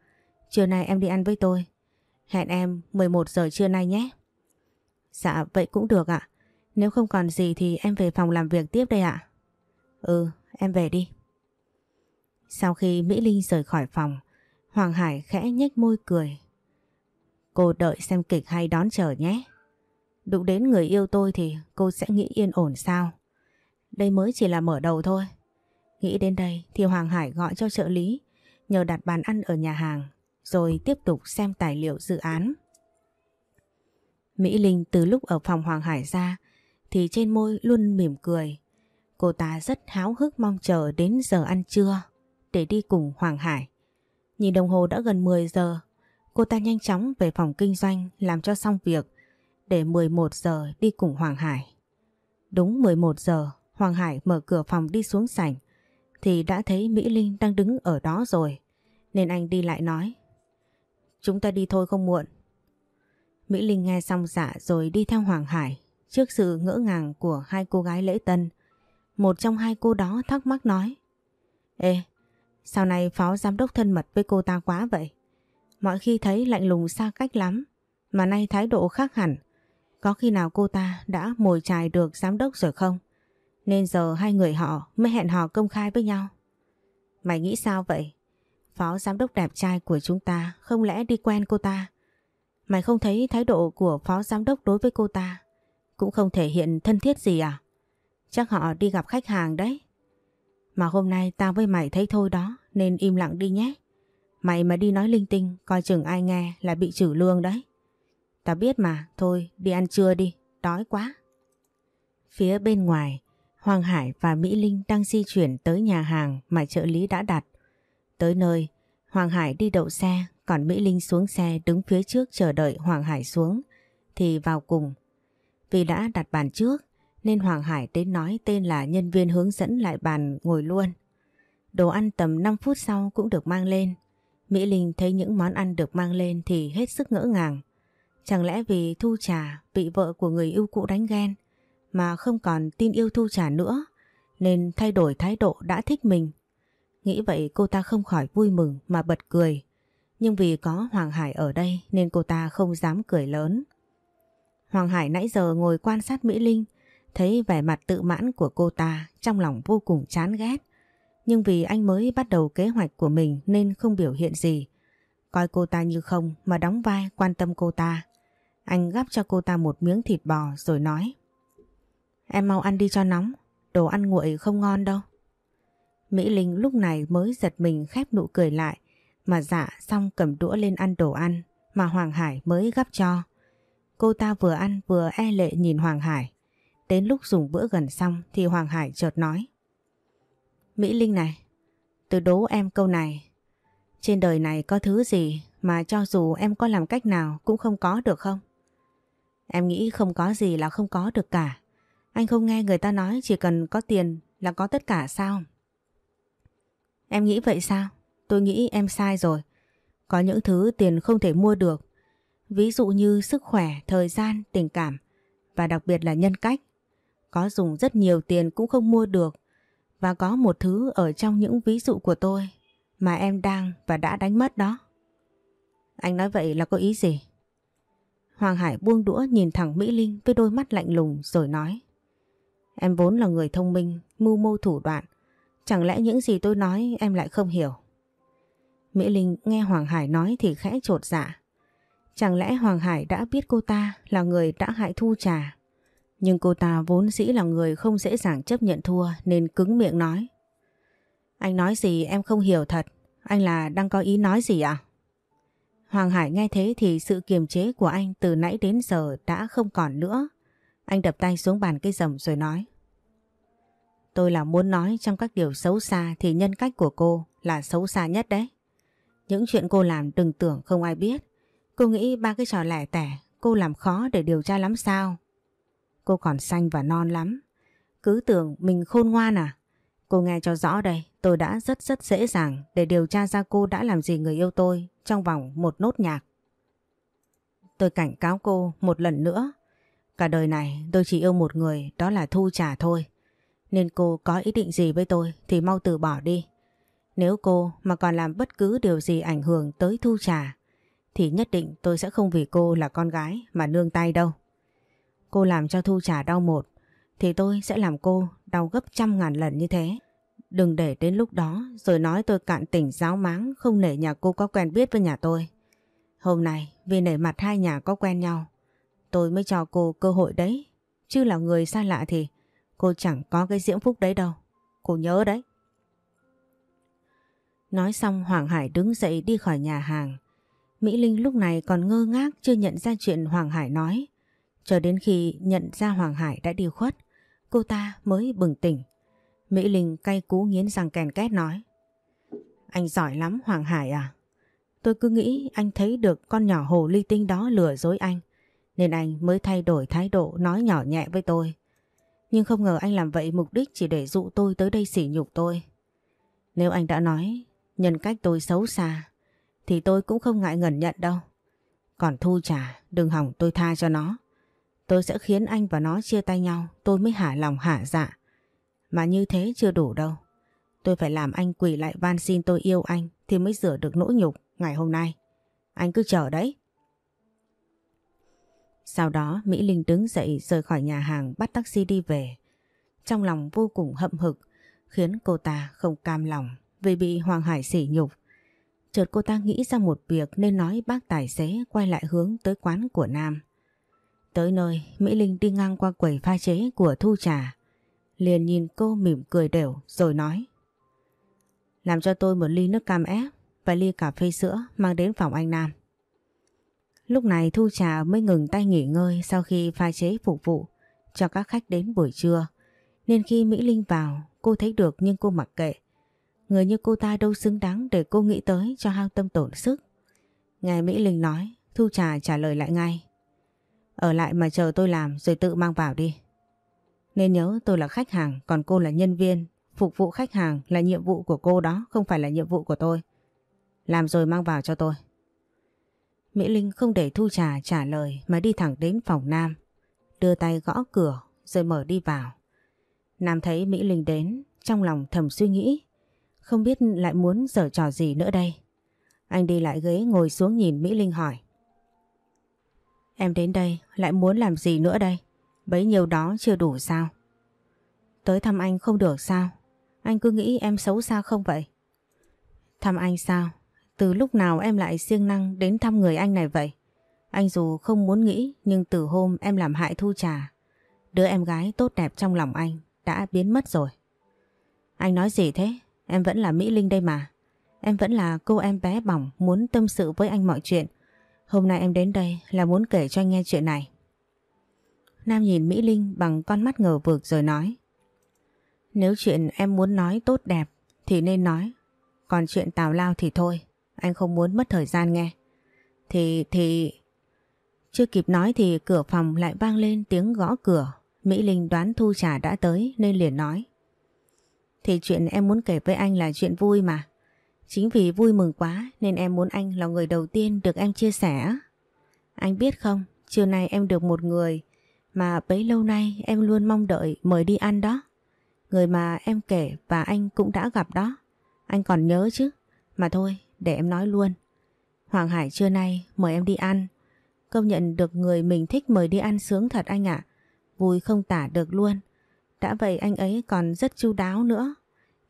Trưa nay em đi ăn với tôi. Hẹn em 11 giờ trưa nay nhé. Dạ, vậy cũng được ạ. Nếu không còn gì thì em về phòng làm việc tiếp đây ạ. Ừ, em về đi. Sau khi Mỹ Linh rời khỏi phòng, Hoàng Hải khẽ nhếch môi cười. Cô đợi xem kịch hay đón chờ nhé. Đụng đến người yêu tôi thì cô sẽ nghĩ yên ổn sao? Đây mới chỉ là mở đầu thôi. Nghĩ đến đây thì Hoàng Hải gọi cho trợ lý, nhờ đặt bàn ăn ở nhà hàng, rồi tiếp tục xem tài liệu dự án. Mỹ Linh từ lúc ở phòng Hoàng Hải ra thì trên môi luôn mỉm cười. Cô ta rất háo hức mong chờ đến giờ ăn trưa để đi cùng Hoàng Hải. Nhìn đồng hồ đã gần 10 giờ, cô ta nhanh chóng về phòng kinh doanh làm cho xong việc để 11 giờ đi cùng Hoàng Hải. Đúng 11 giờ, Hoàng Hải mở cửa phòng đi xuống sảnh thì đã thấy Mỹ Linh đang đứng ở đó rồi nên anh đi lại nói Chúng ta đi thôi không muộn. Mỹ Linh nghe xong dạ rồi đi theo Hoàng Hải trước sự ngỡ ngàng của hai cô gái lễ tân. Một trong hai cô đó thắc mắc nói Ê, sao này phó giám đốc thân mật với cô ta quá vậy? Mọi khi thấy lạnh lùng xa cách lắm mà nay thái độ khác hẳn. Có khi nào cô ta đã mồi chài được giám đốc rồi không? Nên giờ hai người họ mới hẹn hò công khai với nhau. Mày nghĩ sao vậy? Phó giám đốc đẹp trai của chúng ta không lẽ đi quen cô ta? Mày không thấy thái độ của phó giám đốc đối với cô ta cũng không thể hiện thân thiết gì à? Chắc họ đi gặp khách hàng đấy. Mà hôm nay tao với mày thấy thôi đó nên im lặng đi nhé. Mày mà đi nói linh tinh coi chừng ai nghe là bị trừ lương đấy. Tao biết mà, thôi đi ăn trưa đi, đói quá. Phía bên ngoài, Hoàng Hải và Mỹ Linh đang di chuyển tới nhà hàng mà trợ lý đã đặt. Tới nơi, Hoàng Hải đi đậu xe, còn Mỹ Linh xuống xe đứng phía trước chờ đợi Hoàng Hải xuống, thì vào cùng. Vì đã đặt bàn trước, nên Hoàng Hải đến nói tên là nhân viên hướng dẫn lại bàn ngồi luôn. Đồ ăn tầm 5 phút sau cũng được mang lên. Mỹ Linh thấy những món ăn được mang lên thì hết sức ngỡ ngàng. Chẳng lẽ vì Thu Trà bị vợ của người yêu cũ đánh ghen mà không còn tin yêu Thu Trà nữa, nên thay đổi thái độ đã thích mình. Nghĩ vậy cô ta không khỏi vui mừng mà bật cười. Nhưng vì có Hoàng Hải ở đây nên cô ta không dám cười lớn. Hoàng Hải nãy giờ ngồi quan sát Mỹ Linh, thấy vẻ mặt tự mãn của cô ta trong lòng vô cùng chán ghét. Nhưng vì anh mới bắt đầu kế hoạch của mình nên không biểu hiện gì. Coi cô ta như không mà đóng vai quan tâm cô ta. Anh gắp cho cô ta một miếng thịt bò rồi nói Em mau ăn đi cho nóng, đồ ăn nguội không ngon đâu. Mỹ Linh lúc này mới giật mình khép nụ cười lại mà dạ xong cầm đũa lên ăn đồ ăn mà Hoàng Hải mới gắp cho. Cô ta vừa ăn vừa e lệ nhìn Hoàng Hải. Đến lúc dùng bữa gần xong thì Hoàng Hải chợt nói Mỹ Linh này, từ đố em câu này. Trên đời này có thứ gì mà cho dù em có làm cách nào cũng không có được không? Em nghĩ không có gì là không có được cả. Anh không nghe người ta nói chỉ cần có tiền là có tất cả sao? Em nghĩ vậy sao? Tôi nghĩ em sai rồi. Có những thứ tiền không thể mua được. Ví dụ như sức khỏe, thời gian, tình cảm và đặc biệt là nhân cách. Có dùng rất nhiều tiền cũng không mua được. Và có một thứ ở trong những ví dụ của tôi mà em đang và đã đánh mất đó. Anh nói vậy là có ý gì? Hoàng Hải buông đũa nhìn thẳng Mỹ Linh với đôi mắt lạnh lùng rồi nói. Em vốn là người thông minh, mưu mô thủ đoạn. Chẳng lẽ những gì tôi nói em lại không hiểu? Mỹ Linh nghe Hoàng Hải nói thì khẽ trột dạ. Chẳng lẽ Hoàng Hải đã biết cô ta là người đã hại Thu Trà? Nhưng cô ta vốn dĩ là người không dễ dàng chấp nhận thua nên cứng miệng nói. Anh nói gì em không hiểu thật. Anh là đang có ý nói gì à? Hoàng Hải nghe thế thì sự kiềm chế của anh từ nãy đến giờ đã không còn nữa. Anh đập tay xuống bàn cây rầm rồi nói. Tôi là muốn nói trong các điều xấu xa thì nhân cách của cô là xấu xa nhất đấy. Những chuyện cô làm đừng tưởng không ai biết. Cô nghĩ ba cái trò lẻ tẻ cô làm khó để điều tra lắm sao? Cô còn xanh và non lắm. Cứ tưởng mình khôn ngoan à? Cô nghe cho rõ đây, tôi đã rất rất dễ dàng để điều tra ra cô đã làm gì người yêu tôi trong vòng một nốt nhạc. Tôi cảnh cáo cô một lần nữa. Cả đời này tôi chỉ yêu một người, đó là Thu Trà thôi. Nên cô có ý định gì với tôi thì mau từ bỏ đi. Nếu cô mà còn làm bất cứ điều gì ảnh hưởng tới Thu Trà, thì nhất định tôi sẽ không vì cô là con gái mà nương tay đâu. Cô làm cho Thu Trà đau một, thì tôi sẽ làm cô đau gấp trăm ngàn lần như thế. Đừng để đến lúc đó rồi nói tôi cạn tỉnh giáo máng, không nể nhà cô có quen biết với nhà tôi. Hôm nay, vì nể mặt hai nhà có quen nhau Tôi mới cho cô cơ hội đấy. Chứ là người xa lạ thì cô chẳng có cái diễm phúc đấy đâu. Cô nhớ đấy. Nói xong Hoàng Hải đứng dậy đi khỏi nhà hàng. Mỹ Linh lúc này còn ngơ ngác chưa nhận ra chuyện Hoàng Hải nói. Cho đến khi nhận ra Hoàng Hải đã đi khuất, cô ta mới bừng tỉnh. Mỹ Linh cay cú nghiến răng kèn két nói. Anh giỏi lắm Hoàng Hải à? Tôi cứ nghĩ anh thấy được con nhỏ hồ ly tinh đó lừa dối anh. Nên anh mới thay đổi thái độ nói nhỏ nhẹ với tôi. Nhưng không ngờ anh làm vậy mục đích chỉ để dụ tôi tới đây sỉ nhục tôi. Nếu anh đã nói, nhân cách tôi xấu xa, thì tôi cũng không ngại ngần nhận đâu. Còn Thu trả đừng hỏng tôi tha cho nó. Tôi sẽ khiến anh và nó chia tay nhau, tôi mới hả lòng hả dạ. Mà như thế chưa đủ đâu. Tôi phải làm anh quỳ lại van xin tôi yêu anh thì mới rửa được nỗi nhục ngày hôm nay. Anh cứ chờ đấy. Sau đó Mỹ Linh đứng dậy rời khỏi nhà hàng bắt taxi đi về. Trong lòng vô cùng hậm hực khiến cô ta không cam lòng vì bị Hoàng Hải sỉ nhục. Chợt cô ta nghĩ ra một việc nên nói bác tài xế quay lại hướng tới quán của Nam. Tới nơi, Mỹ Linh đi ngang qua quầy pha chế của Thu Trà. Liền nhìn cô mỉm cười đều rồi nói. Làm cho tôi một ly nước cam ép và ly cà phê sữa mang đến phòng anh Nam. Lúc này Thu Trà mới ngừng tay nghỉ ngơi sau khi pha chế phục vụ cho các khách đến buổi trưa. Nên khi Mỹ Linh vào, cô thấy được nhưng cô mặc kệ. Người như cô ta đâu xứng đáng để cô nghĩ tới cho hao tâm tổn sức. Nghe Mỹ Linh nói, Thu Trà trả lời lại ngay. Ở lại mà chờ tôi làm rồi tự mang vào đi. Nên nhớ tôi là khách hàng còn cô là nhân viên. Phục vụ khách hàng là nhiệm vụ của cô đó, không phải là nhiệm vụ của tôi. Làm rồi mang vào cho tôi. Mỹ Linh không để Thu Trà trả lời mà đi thẳng đến phòng Nam. Đưa tay gõ cửa rồi mở đi vào. Nam thấy Mỹ Linh đến, trong lòng thầm suy nghĩ. Không biết lại muốn giở trò gì nữa đây. Anh đi lại ghế ngồi xuống nhìn Mỹ Linh hỏi. Em đến đây lại muốn làm gì nữa đây? Bấy nhiêu đó chưa đủ sao? Tới thăm anh không được sao? Anh cứ nghĩ em xấu xa không vậy? Thăm anh sao? Từ lúc nào em lại siêng năng đến thăm người anh này vậy? Anh dù không muốn nghĩ nhưng từ hôm em làm hại thu trà, đứa em gái tốt đẹp trong lòng anh đã biến mất rồi. Anh nói gì thế? Em vẫn là Mỹ Linh đây mà. Em vẫn là cô em bé bỏng muốn tâm sự với anh mọi chuyện. Hôm nay em đến đây là muốn kể cho anh nghe chuyện này. Nam nhìn Mỹ Linh bằng con mắt ngờ vực rồi nói. Nếu chuyện em muốn nói tốt đẹp thì nên nói. Còn chuyện tào lao thì thôi. Anh không muốn mất thời gian nghe. Thì, thì... Chưa kịp nói thì cửa phòng lại vang lên tiếng gõ cửa. Mỹ Linh đoán Thu Trà đã tới nên liền nói. Thì chuyện em muốn kể với anh là chuyện vui mà. Chính vì vui mừng quá nên em muốn anh là người đầu tiên được em chia sẻ. Anh biết không, chiều nay em được một người mà bấy lâu nay em luôn mong đợi mời đi ăn đó. Người mà em kể và anh cũng đã gặp đó. Anh còn nhớ chứ. Mà thôi, để em nói luôn. Hoàng Hải trưa nay mời em đi ăn. Công nhận được người mình thích mời đi ăn sướng thật anh ạ. Vui không tả được luôn. Đã vậy anh ấy còn rất chu đáo nữa.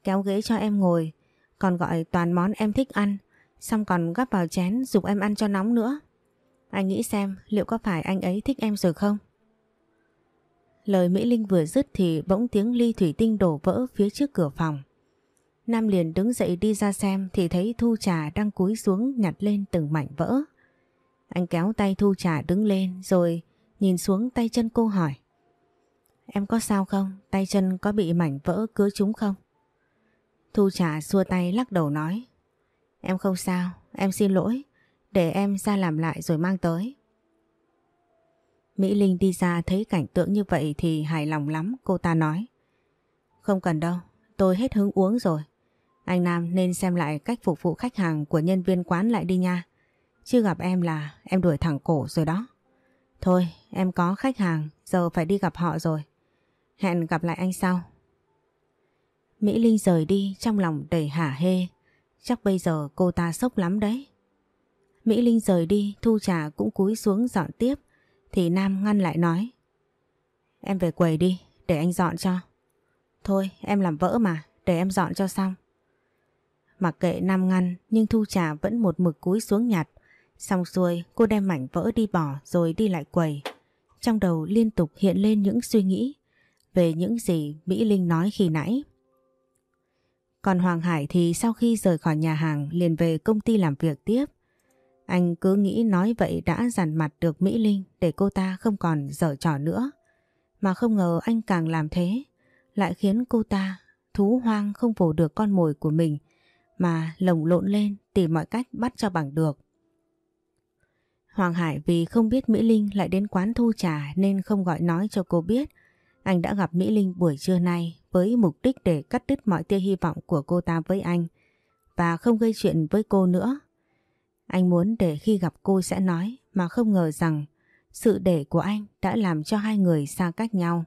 Kéo ghế cho em ngồi, còn gọi toàn món em thích ăn, xong còn gắp vào chén dục em ăn cho nóng nữa. Anh nghĩ xem liệu có phải anh ấy thích em rồi không? Lời Mỹ Linh vừa dứt thì bỗng tiếng ly thủy tinh đổ vỡ phía trước cửa phòng. Nam liền đứng dậy đi ra xem thì thấy Thu Trà đang cúi xuống nhặt lên từng mảnh vỡ. Anh kéo tay Thu Trà đứng lên rồi nhìn xuống tay chân cô hỏi. Em có sao không? Tay chân có bị mảnh vỡ cứa chúng không? Thu Trà xua tay lắc đầu nói. Em không sao, em xin lỗi. Để em ra làm lại rồi mang tới. Mỹ Linh đi ra thấy cảnh tượng như vậy thì hài lòng lắm cô ta nói. Không cần đâu, tôi hết hứng uống rồi. Anh Nam nên xem lại cách phục vụ khách hàng của nhân viên quán lại đi nha. Chứ gặp em là em đuổi thẳng cổ rồi đó. Thôi, em có khách hàng, giờ phải đi gặp họ rồi. Hẹn gặp lại anh sau. Mỹ Linh rời đi, trong lòng đầy hả hê. Chắc bây giờ cô ta sốc lắm đấy. Mỹ Linh rời đi, Thu Trà cũng cúi xuống dọn tiếp thì Nam ngăn lại nói, Em về quầy đi, để anh dọn cho. Thôi, em làm vỡ mà, để em dọn cho xong. Mặc kệ Nam ngăn nhưng Thu Trà vẫn một mực cúi xuống nhặt. Xong xuôi cô đem mảnh vỡ đi bỏ rồi đi lại quầy. trong đầu liên tục hiện lên những suy nghĩ về những gì Mỹ Linh nói khi nãy. Còn Hoàng Hải thì sau khi rời khỏi nhà hàng liền về công ty làm việc tiếp. Anh cứ nghĩ nói vậy đã dằn mặt được Mỹ Linh để cô ta không còn dở trò nữa. Mà không ngờ anh càng làm thế, lại khiến cô ta thú hoang không vồ được con mồi của mình mà lồng lộn lên tìm mọi cách bắt cho bằng được. Hoàng Hải vì không biết Mỹ Linh lại đến quán thu trà nên không gọi nói cho cô biết anh đã gặp Mỹ Linh buổi trưa nay với mục đích để cắt đứt mọi tia hy vọng của cô ta với anh và không gây chuyện với cô nữa. Anh muốn để khi gặp cô sẽ nói mà không ngờ rằng sự để của anh đã làm cho hai người xa cách nhau.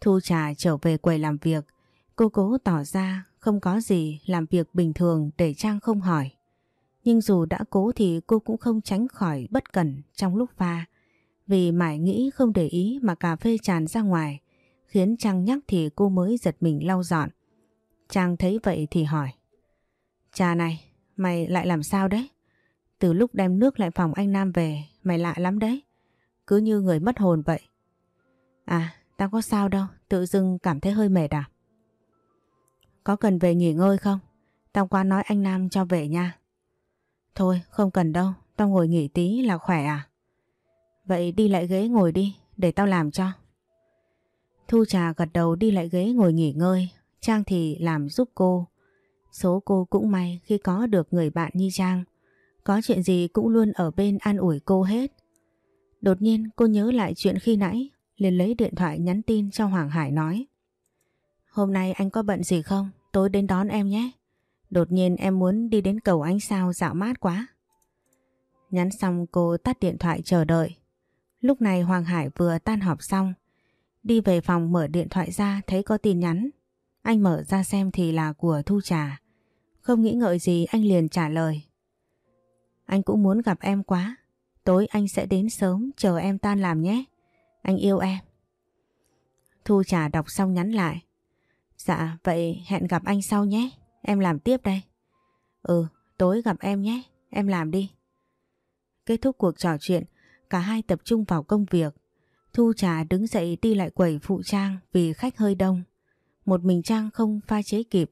Thu trà trở về quầy làm việc, cô cố tỏ ra không có gì làm việc bình thường để Trang không hỏi. Nhưng dù đã cố thì cô cũng không tránh khỏi bất cẩn trong lúc pha. Vì mãi nghĩ không để ý mà cà phê tràn ra ngoài, khiến Trang nhắc thì cô mới giật mình lau dọn. Trang thấy vậy thì hỏi. Trà này, mày lại làm sao đấy? Từ lúc đem nước lại phòng anh Nam về, mày lạ lắm đấy. Cứ như người mất hồn vậy. À, tao có sao đâu, tự dưng cảm thấy hơi mệt à? Có cần về nghỉ ngơi không? Tao qua nói anh Nam cho về nha. Thôi, không cần đâu, tao ngồi nghỉ tí là khỏe à? Vậy đi lại ghế ngồi đi, để tao làm cho. Thu trà gật đầu đi lại ghế ngồi nghỉ ngơi, Trang thì làm giúp cô. Số cô cũng may khi có được người bạn như Trang. Có chuyện gì cũng luôn ở bên an ủi cô hết. Đột nhiên cô nhớ lại chuyện khi nãy, liền lấy điện thoại nhắn tin cho Hoàng Hải nói. Hôm nay anh có bận gì không? Tối đến đón em nhé. Đột nhiên em muốn đi đến cầu ánh sao dạo mát quá. Nhắn xong cô tắt điện thoại chờ đợi. Lúc này Hoàng Hải vừa tan họp xong. Đi về phòng mở điện thoại ra, thấy có tin nhắn. Anh mở ra xem thì là của Thu Trà. Không nghĩ ngợi gì, anh liền trả lời. Anh cũng muốn gặp em quá. Tối anh sẽ đến sớm, chờ em tan làm nhé. Anh yêu em. Thu Trà đọc xong nhắn lại. Dạ vậy hẹn gặp anh sau nhé. Em làm tiếp đây. Ừ tối gặp em nhé. Em làm đi. Kết thúc cuộc trò chuyện, cả hai tập trung vào công việc. Thu Trà đứng dậy đi lại quầy phụ trang vì khách hơi đông. Một mình Trang không pha chế kịp.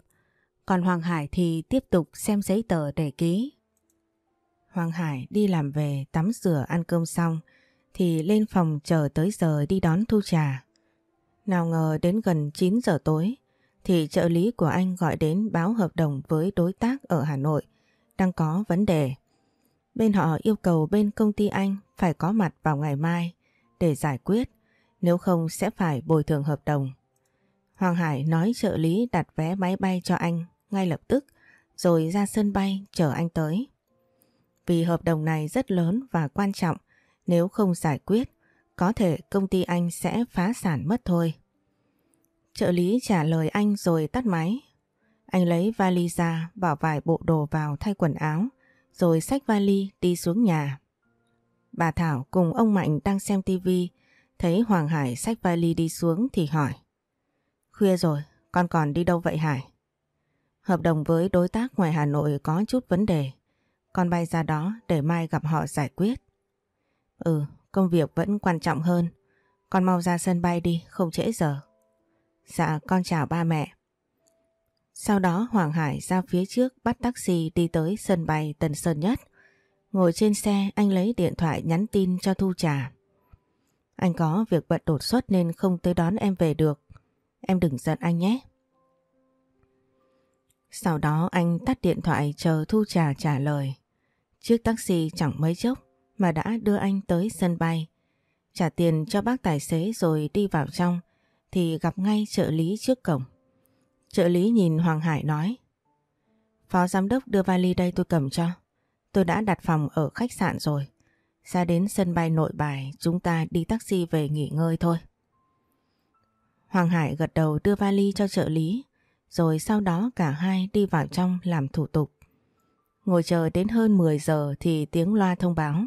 Còn Hoàng Hải thì tiếp tục xem giấy tờ để ký. Hoàng Hải đi làm về, tắm rửa, ăn cơm xong, thì lên phòng chờ tới giờ đi đón Thu Trà. Nào ngờ đến gần 9 giờ tối thì trợ lý của anh gọi đến báo hợp đồng với đối tác ở Hà Nội đang có vấn đề. Bên họ yêu cầu bên công ty anh phải có mặt vào ngày mai để giải quyết, nếu không sẽ phải bồi thường hợp đồng. Hoàng Hải nói trợ lý đặt vé máy bay cho anh ngay lập tức rồi ra sân bay chờ anh tới. Vì hợp đồng này rất lớn và quan trọng, nếu không giải quyết, có thể công ty anh sẽ phá sản mất thôi. Trợ lý trả lời anh rồi tắt máy. Anh lấy vali ra, bỏ vài bộ đồ vào thay quần áo, rồi xách vali đi xuống nhà. Bà Thảo cùng ông Mạnh đang xem tivi, thấy Hoàng Hải xách vali đi xuống thì hỏi. Khuya rồi, con còn đi đâu vậy Hải? Hợp đồng với đối tác ngoài Hà Nội có chút vấn đề. Con bay ra đó để mai gặp họ giải quyết. Ừ, công việc vẫn quan trọng hơn. Con mau ra sân bay đi, không trễ giờ. Dạ, con chào ba mẹ. Sau đó Hoàng Hải ra phía trước bắt taxi đi tới sân bay Tân Sơn Nhất. Ngồi trên xe anh lấy điện thoại nhắn tin cho Thu Trà. Anh có việc bận đột xuất nên không tới đón em về được. Em đừng giận anh nhé. Sau đó anh tắt điện thoại chờ Thu Trà trả lời. Chiếc taxi chẳng mấy chốc mà đã đưa anh tới sân bay. Trả tiền cho bác tài xế rồi đi vào trong thì gặp ngay trợ lý trước cổng. Trợ lý nhìn Hoàng Hải nói, Phó giám đốc đưa vali đây tôi cầm cho. Tôi đã đặt phòng ở khách sạn rồi. Ra đến sân bay nội bài, chúng ta đi taxi về nghỉ ngơi thôi. Hoàng Hải gật đầu đưa vali cho trợ lý, rồi sau đó cả hai đi vào trong làm thủ tục. Ngồi chờ đến hơn 10 giờ thì tiếng loa thông báo.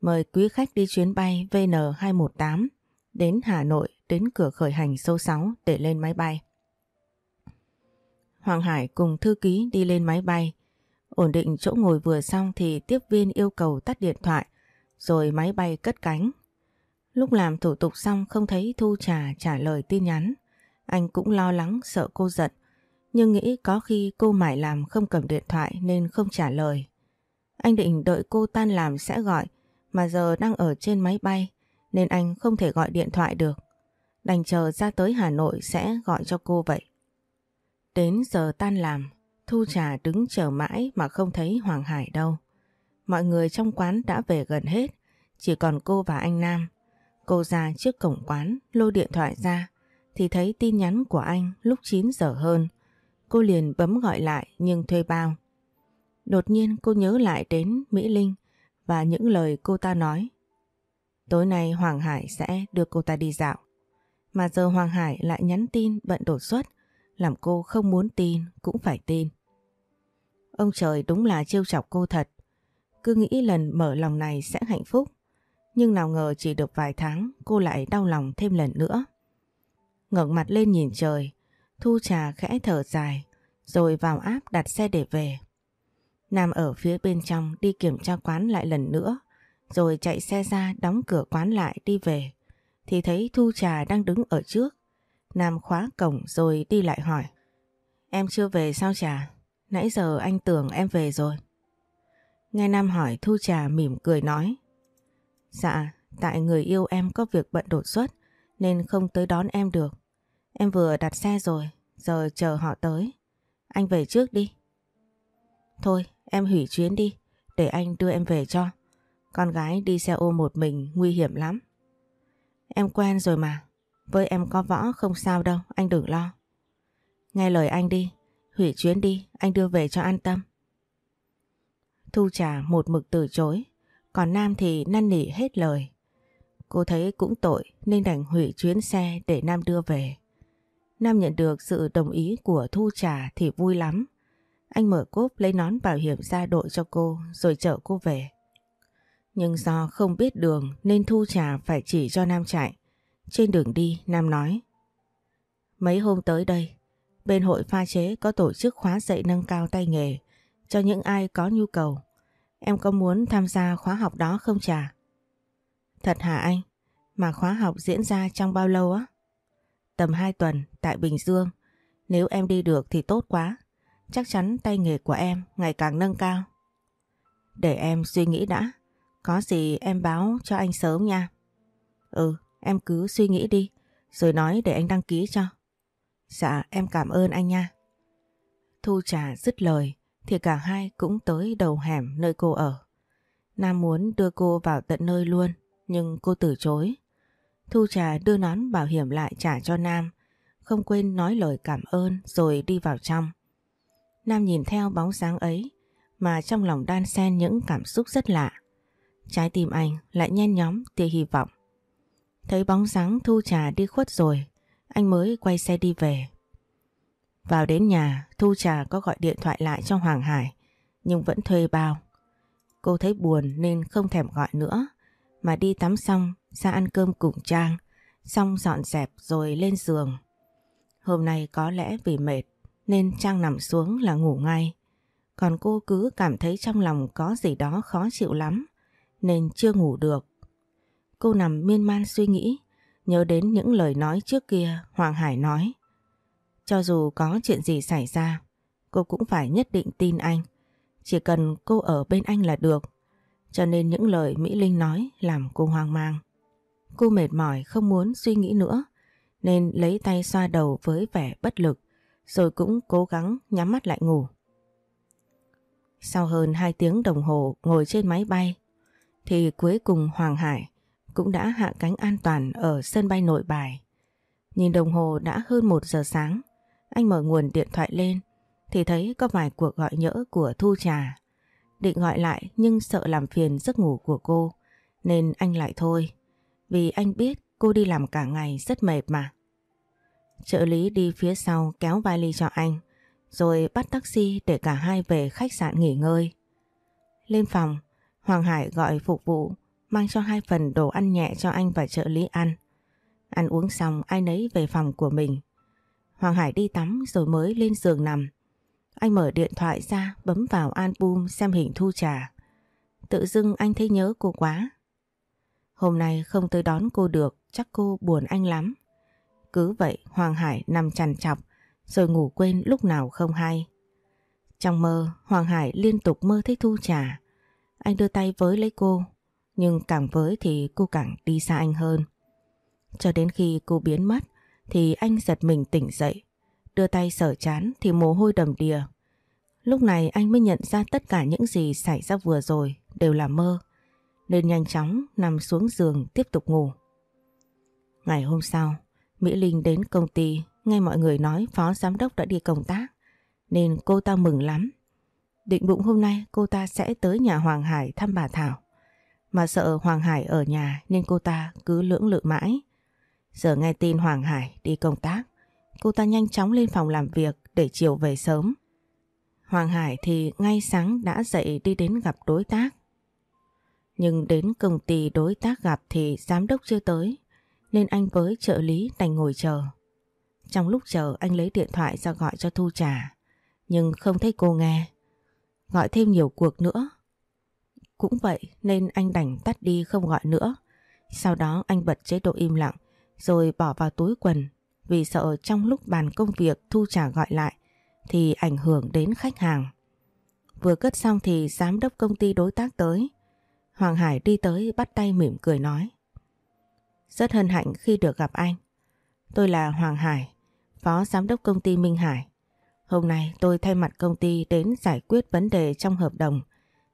Mời quý khách đi chuyến bay VN218 đến Hà Nội đến cửa khởi hành số 6 để lên máy bay. Hoàng Hải cùng thư ký đi lên máy bay. Ổn định chỗ ngồi vừa xong thì tiếp viên yêu cầu tắt điện thoại rồi máy bay cất cánh. Lúc làm thủ tục xong không thấy Thu Trà trả lời tin nhắn. Anh cũng lo lắng sợ cô giận, nhưng nghĩ có khi cô mải làm không cầm điện thoại nên không trả lời. Anh định đợi cô tan làm sẽ gọi, mà giờ đang ở trên máy bay nên anh không thể gọi điện thoại được. Đành chờ ra tới Hà Nội sẽ gọi cho cô vậy. Đến giờ tan làm, Thu Trà đứng chờ mãi mà không thấy Hoàng Hải đâu. Mọi người trong quán đã về gần hết, chỉ còn cô và anh Nam. Cô ra trước cổng quán, lôi điện thoại ra, thì thấy tin nhắn của anh lúc 9 giờ hơn. Cô liền bấm gọi lại nhưng thuê bao. Đột nhiên cô nhớ lại đến Mỹ Linh và những lời cô ta nói. Tối nay Hoàng Hải sẽ đưa cô ta đi dạo. Mà giờ Hoàng Hải lại nhắn tin bận đột xuất, làm cô không muốn tin cũng phải tin. Ông trời đúng là trêu chọc cô thật. Cứ nghĩ lần mở lòng này sẽ hạnh phúc. Nhưng nào ngờ chỉ được vài tháng cô lại đau lòng thêm lần nữa. ngẩng mặt lên nhìn trời, Thu Trà khẽ thở dài, rồi vào áp đặt xe để về. Nam ở phía bên trong đi kiểm tra quán lại lần nữa, rồi chạy xe ra đóng cửa quán lại đi về. Thì thấy Thu Trà đang đứng ở trước. Nam khóa cổng rồi đi lại hỏi. Em chưa về sao Trà? Nãy giờ anh tưởng em về rồi. Nghe Nam hỏi Thu Trà mỉm cười nói. Dạ, tại người yêu em có việc bận đột xuất nên không tới đón em được. Em vừa đặt xe rồi, giờ chờ họ tới. Anh về trước đi. Thôi, em hủy chuyến đi, để anh đưa em về cho. Con gái đi xe ô một mình nguy hiểm lắm. Em quen rồi mà, với em có võ không sao đâu, anh đừng lo. Nghe lời anh đi, hủy chuyến đi, anh đưa về cho an tâm. Thu Trà một mực từ chối, còn Nam thì năn nỉ hết lời. Cô thấy cũng tội nên đành hủy chuyến xe để Nam đưa về. Nam nhận được sự đồng ý của Thu Trà thì vui lắm. Anh mở cốp lấy nón bảo hiểm ra đội cho cô rồi chở cô về. Nhưng do không biết đường nên Thu Trà phải chỉ cho Nam chạy. Trên đường đi Nam nói Mấy hôm tới đây, bên hội pha chế có tổ chức khóa dạy nâng cao tay nghề cho những ai có nhu cầu. Em có muốn tham gia khóa học đó không Trà? Thật hả anh? Mà khóa học diễn ra trong bao lâu á? Tầm 2 tuần tại Bình Dương. Nếu em đi được thì tốt quá. Chắc chắn tay nghề của em ngày càng nâng cao. Để em suy nghĩ đã. Có gì em báo cho anh sớm nha. Ừ, em cứ suy nghĩ đi. Rồi nói để anh đăng ký cho. Dạ, em cảm ơn anh nha. Thu trà dứt lời thì cả hai cũng tới đầu hẻm nơi cô ở. Nam muốn đưa cô vào tận nơi luôn nhưng cô từ chối. Thu trà đưa nón bảo hiểm lại trả cho Nam không quên nói lời cảm ơn rồi đi vào trong. Nam nhìn theo bóng dáng ấy mà trong lòng đan xen những cảm xúc rất lạ. Trái tim anh lại nhen nhóm tia hy vọng. Thấy bóng dáng Thu Trà đi khuất rồi, anh mới quay xe đi về. Vào đến nhà, Thu Trà có gọi điện thoại lại cho Hoàng Hải, nhưng vẫn thuê bao. Cô thấy buồn nên không thèm gọi nữa, mà đi tắm xong ra ăn cơm cùng Trang, xong dọn dẹp rồi lên giường. Hôm nay có lẽ vì mệt nên Trang nằm xuống là ngủ ngay. Còn cô cứ cảm thấy trong lòng có gì đó khó chịu lắm nên chưa ngủ được. Cô nằm miên man suy nghĩ, nhớ đến những lời nói trước kia Hoàng Hải nói. Cho dù có chuyện gì xảy ra, cô cũng phải nhất định tin anh. Chỉ cần cô ở bên anh là được. Cho nên những lời Mỹ Linh nói làm cô hoang mang. Cô mệt mỏi không muốn suy nghĩ nữa, nên lấy tay xoa đầu với vẻ bất lực, rồi cũng cố gắng nhắm mắt lại ngủ. Sau hơn 2 tiếng đồng hồ ngồi trên máy bay, thì cuối cùng Hoàng Hải cũng đã hạ cánh an toàn ở sân bay nội bài. Nhìn đồng hồ đã hơn 1 giờ sáng, anh mở nguồn điện thoại lên thì thấy có vài cuộc gọi nhỡ của Thu Trà. Định gọi lại nhưng sợ làm phiền giấc ngủ của cô nên anh lại thôi. Vì anh biết cô đi làm cả ngày rất mệt mà. Trợ lý đi phía sau kéo vali cho anh rồi bắt taxi để cả hai về khách sạn nghỉ ngơi. Lên phòng, Hoàng Hải gọi phục vụ mang cho hai phần đồ ăn nhẹ cho anh và trợ lý ăn. Ăn uống xong ai nấy về phòng của mình. Hoàng Hải đi tắm rồi mới lên giường nằm. Anh mở điện thoại ra bấm vào album xem hình thu trà. Tự dưng anh thấy nhớ cô quá. Hôm nay không tới đón cô được, chắc cô buồn anh lắm. Cứ vậy Hoàng Hải nằm chằn chọc, rồi ngủ quên lúc nào không hay. Trong mơ, Hoàng Hải liên tục mơ thấy Thu Trà. Anh đưa tay với lấy cô, nhưng càng với thì cô càng đi xa anh hơn. Cho đến khi cô biến mất, thì anh giật mình tỉnh dậy. Đưa tay sở chán thì mồ hôi đầm đìa. Lúc này anh mới nhận ra tất cả những gì xảy ra vừa rồi đều là mơ. Nên nhanh chóng nằm xuống giường tiếp tục ngủ. Ngày hôm sau, Mỹ Linh đến công ty nghe mọi người nói phó giám đốc đã đi công tác nên cô ta mừng lắm. Định bụng hôm nay cô ta sẽ tới nhà Hoàng Hải thăm bà Thảo. Mà sợ Hoàng Hải ở nhà nên cô ta cứ lưỡng lự mãi. Giờ nghe tin Hoàng Hải đi công tác, cô ta nhanh chóng lên phòng làm việc để chiều về sớm. Hoàng Hải thì ngay sáng đã dậy đi đến gặp đối tác. Nhưng đến công ty đối tác gặp thì giám đốc chưa tới, nên anh với trợ lý đành ngồi chờ. Trong lúc chờ anh lấy điện thoại ra gọi cho Thu Trà, nhưng không thấy cô nghe. Gọi thêm nhiều cuộc nữa. Cũng vậy nên anh đành tắt đi không gọi nữa. Sau đó anh bật chế độ im lặng rồi bỏ vào túi quần vì sợ trong lúc bàn công việc Thu trả gọi lại thì ảnh hưởng đến khách hàng. Vừa cất xong thì giám đốc công ty đối tác tới. Hoàng Hải đi tới bắt tay mỉm cười nói. Rất hân hạnh khi được gặp anh. Tôi là Hoàng Hải, phó giám đốc công ty Minh Hải. Hôm nay tôi thay mặt công ty đến giải quyết vấn đề trong hợp đồng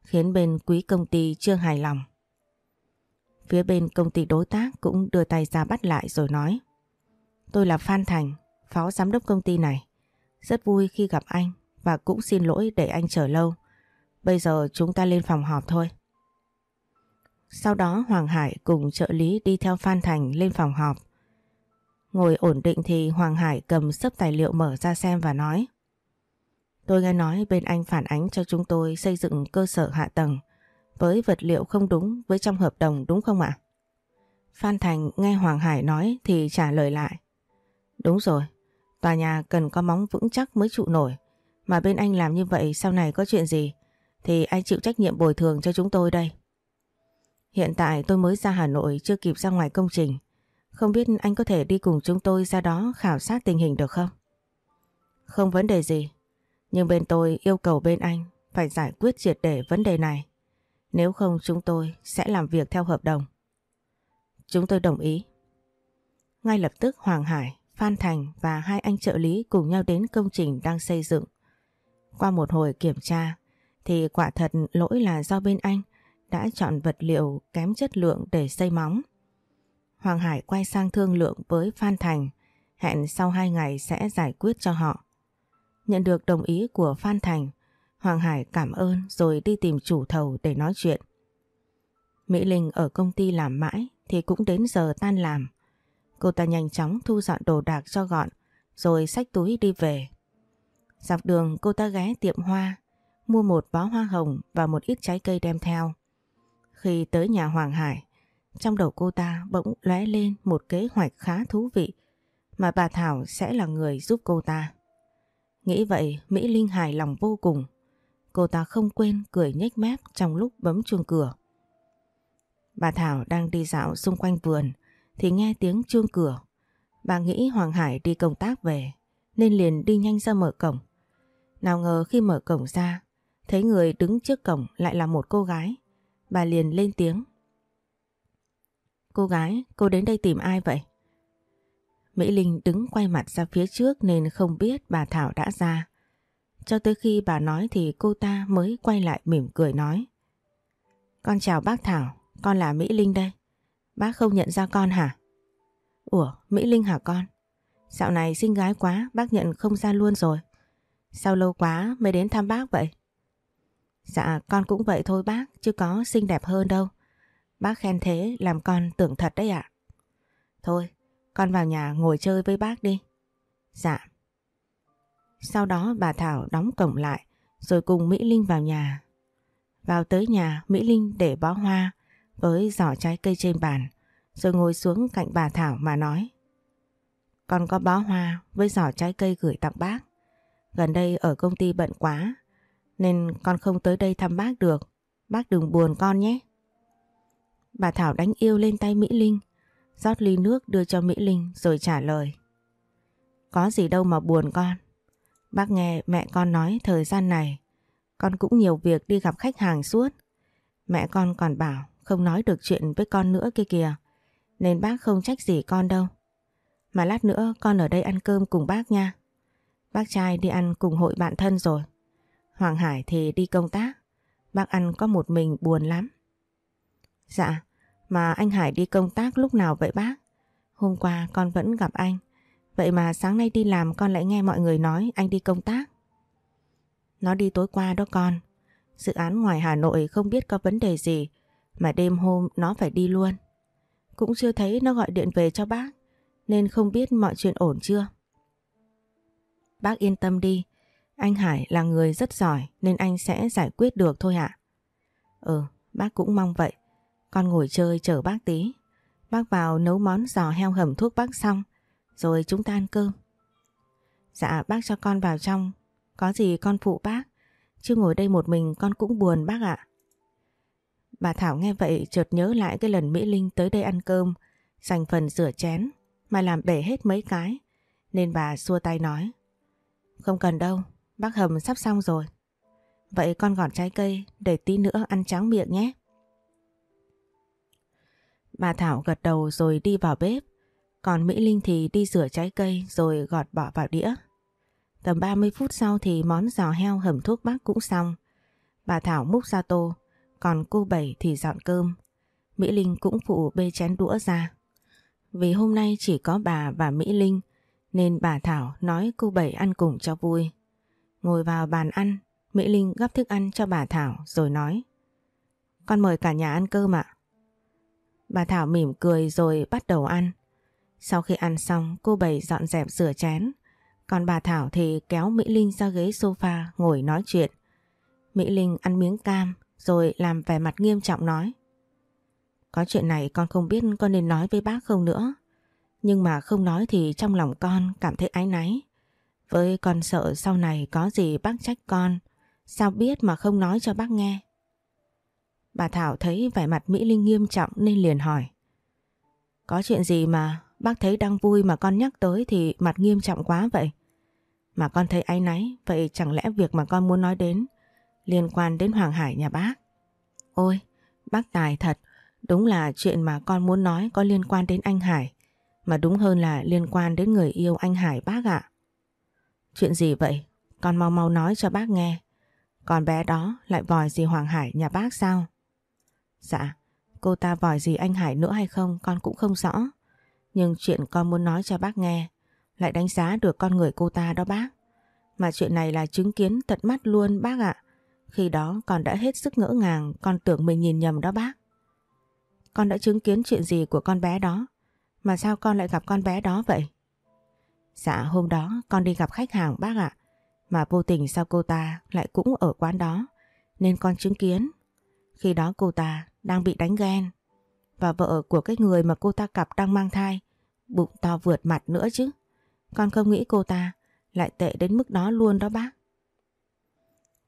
khiến bên quý công ty chưa hài lòng. Phía bên công ty đối tác cũng đưa tay ra bắt lại rồi nói Tôi là Phan Thành, phó giám đốc công ty này. Rất vui khi gặp anh và cũng xin lỗi để anh chờ lâu. Bây giờ chúng ta lên phòng họp thôi. Sau đó Hoàng Hải cùng trợ lý đi theo Phan Thành lên phòng họp. Ngồi ổn định thì Hoàng Hải cầm sấp tài liệu mở ra xem và nói Tôi nghe nói bên anh phản ánh cho chúng tôi xây dựng cơ sở hạ tầng với vật liệu không đúng với trong hợp đồng đúng không ạ? Phan Thành nghe Hoàng Hải nói thì trả lời lại. Đúng rồi, tòa nhà cần có móng vững chắc mới trụ nổi. Mà bên anh làm như vậy sau này có chuyện gì thì anh chịu trách nhiệm bồi thường cho chúng tôi đây. Hiện tại tôi mới ra Hà Nội chưa kịp ra ngoài công trình. Không biết anh có thể đi cùng chúng tôi ra đó khảo sát tình hình được không? Không vấn đề gì. Nhưng bên tôi yêu cầu bên anh phải giải quyết triệt để vấn đề này. Nếu không chúng tôi sẽ làm việc theo hợp đồng. Chúng tôi đồng ý. Ngay lập tức Hoàng Hải, Phan Thành và hai anh trợ lý cùng nhau đến công trình đang xây dựng. Qua một hồi kiểm tra thì quả thật lỗi là do bên anh đã chọn vật liệu kém chất lượng để xây móng. Hoàng Hải quay sang thương lượng với Phan Thành, hẹn sau hai ngày sẽ giải quyết cho họ. Nhận được đồng ý của Phan Thành, Hoàng Hải cảm ơn rồi đi tìm chủ thầu để nói chuyện. Mỹ Linh ở công ty làm mãi thì cũng đến giờ tan làm. Cô ta nhanh chóng thu dọn đồ đạc cho gọn rồi xách túi đi về. Dọc đường cô ta ghé tiệm hoa, mua một bó hoa hồng và một ít trái cây đem theo. Khi tới nhà Hoàng Hải, trong đầu cô ta bỗng lóe lên một kế hoạch khá thú vị mà bà Thảo sẽ là người giúp cô ta. Nghĩ vậy Mỹ Linh hài lòng vô cùng. Cô ta không quên cười nhếch mép trong lúc bấm chuông cửa. Bà Thảo đang đi dạo xung quanh vườn thì nghe tiếng chuông cửa. Bà nghĩ Hoàng Hải đi công tác về nên liền đi nhanh ra mở cổng. Nào ngờ khi mở cổng ra thấy người đứng trước cổng lại là một cô gái. Bà liền lên tiếng. Cô gái, cô đến đây tìm ai vậy? Mỹ Linh đứng quay mặt ra phía trước nên không biết bà Thảo đã ra. Cho tới khi bà nói thì cô ta mới quay lại mỉm cười nói. Con chào bác Thảo, con là Mỹ Linh đây. Bác không nhận ra con hả? Ủa, Mỹ Linh hả con? Dạo này xinh gái quá, bác nhận không ra luôn rồi. Sao lâu quá mới đến thăm bác vậy? Dạ, con cũng vậy thôi bác, chứ có xinh đẹp hơn đâu. Bác khen thế làm con tưởng thật đấy ạ. Thôi, con vào nhà ngồi chơi với bác đi. Dạ. Sau đó bà Thảo đóng cổng lại rồi cùng Mỹ Linh vào nhà. Vào tới nhà Mỹ Linh để bó hoa với giỏ trái cây trên bàn rồi ngồi xuống cạnh bà Thảo mà nói. Con có bó hoa với giỏ trái cây gửi tặng bác. Gần đây ở công ty bận quá nên con không tới đây thăm bác được. Bác đừng buồn con nhé. Bà Thảo đánh yêu lên tay Mỹ Linh, rót ly nước đưa cho Mỹ Linh rồi trả lời. Có gì đâu mà buồn con. Bác nghe mẹ con nói thời gian này con cũng nhiều việc đi gặp khách hàng suốt. Mẹ con còn bảo không nói được chuyện với con nữa kia kìa. Nên bác không trách gì con đâu. Mà lát nữa con ở đây ăn cơm cùng bác nha. Bác trai đi ăn cùng hội bạn thân rồi. Hoàng Hải thì đi công tác. Bác ăn có một mình buồn lắm. Dạ, mà anh Hải đi công tác lúc nào vậy bác? Hôm qua con vẫn gặp anh. Vậy mà sáng nay đi làm con lại nghe mọi người nói anh đi công tác. Nó đi tối qua đó con. Dự án ngoài Hà Nội không biết có vấn đề gì mà đêm hôm nó phải đi luôn. Cũng chưa thấy nó gọi điện về cho bác nên không biết mọi chuyện ổn chưa. Bác yên tâm đi, anh Hải là người rất giỏi nên anh sẽ giải quyết được thôi ạ. Ừ, bác cũng mong vậy. Con ngồi chơi chờ bác tí. Bác vào nấu món giò heo hầm thuốc bác xong rồi chúng ta ăn cơm. Dạ bác cho con vào trong, có gì con phụ bác, chứ ngồi đây một mình con cũng buồn bác ạ. Bà Thảo nghe vậy chợt nhớ lại cái lần Mỹ Linh tới đây ăn cơm, dành phần rửa chén mà làm bể hết mấy cái, nên bà xua tay nói. Không cần đâu, bác hầm sắp xong rồi. Vậy con gọt trái cây để tí nữa ăn tráng miệng nhé. Bà Thảo gật đầu rồi đi vào bếp, còn Mỹ Linh thì đi rửa trái cây rồi gọt bỏ vào đĩa. Tầm 30 phút sau thì món giò heo hầm thuốc bắc cũng xong. Bà Thảo múc ra tô, còn cô Bảy thì dọn cơm. Mỹ Linh cũng phụ bê chén đũa ra. Vì hôm nay chỉ có bà và Mỹ Linh nên bà Thảo nói cô Bảy ăn cùng cho vui. Ngồi vào bàn ăn, Mỹ Linh gấp thức ăn cho bà Thảo rồi nói Con mời cả nhà ăn cơm ạ. Bà Thảo mỉm cười rồi bắt đầu ăn. Sau khi ăn xong, cô Bảy dọn dẹp rửa chén còn bà Thảo thì kéo Mỹ Linh ra ghế sofa ngồi nói chuyện. Mỹ Linh ăn miếng cam, rồi làm vẻ mặt nghiêm trọng nói. Có chuyện này con không biết con nên nói với bác không nữa. Nhưng mà không nói thì trong lòng con cảm thấy áy náy. Với con sợ sau này có gì bác trách con. Sao biết mà không nói cho bác nghe. Bà Thảo thấy vẻ mặt Mỹ Linh nghiêm trọng nên liền hỏi. Có chuyện gì mà bác thấy đang vui mà con nhắc tới thì mặt nghiêm trọng quá vậy? Mà con thấy áy náy, vậy chẳng lẽ việc mà con muốn nói đến liên quan đến Hoàng Hải nhà bác? Ôi, bác Tài thật, đúng là chuyện mà con muốn nói có liên quan đến anh Hải, mà đúng hơn là liên quan đến người yêu anh Hải bác ạ. Chuyện gì vậy? Con mau mau nói cho bác nghe. còn bé đó lại vòi gì Hoàng Hải nhà bác sao? Dạ, cô ta vòi gì anh Hải nữa hay không con cũng không rõ. Nhưng chuyện con muốn nói cho bác nghe lại đánh giá được con người cô ta đó bác. Mà chuyện này là chứng kiến tận mắt luôn bác ạ. Khi đó con đã hết sức ngỡ ngàng con tưởng mình nhìn nhầm đó bác. Con đã chứng kiến chuyện gì của con bé đó? Mà sao con lại gặp con bé đó vậy? Dạ hôm đó con đi gặp khách hàng bác ạ. Mà vô tình sao cô ta lại cũng ở quán đó. Nên con chứng kiến. Khi đó cô ta đang bị đánh ghen. Và vợ của cái người mà cô ta cặp đang mang thai. Bụng to vượt mặt nữa chứ. Con không nghĩ cô ta lại tệ đến mức đó luôn đó bác.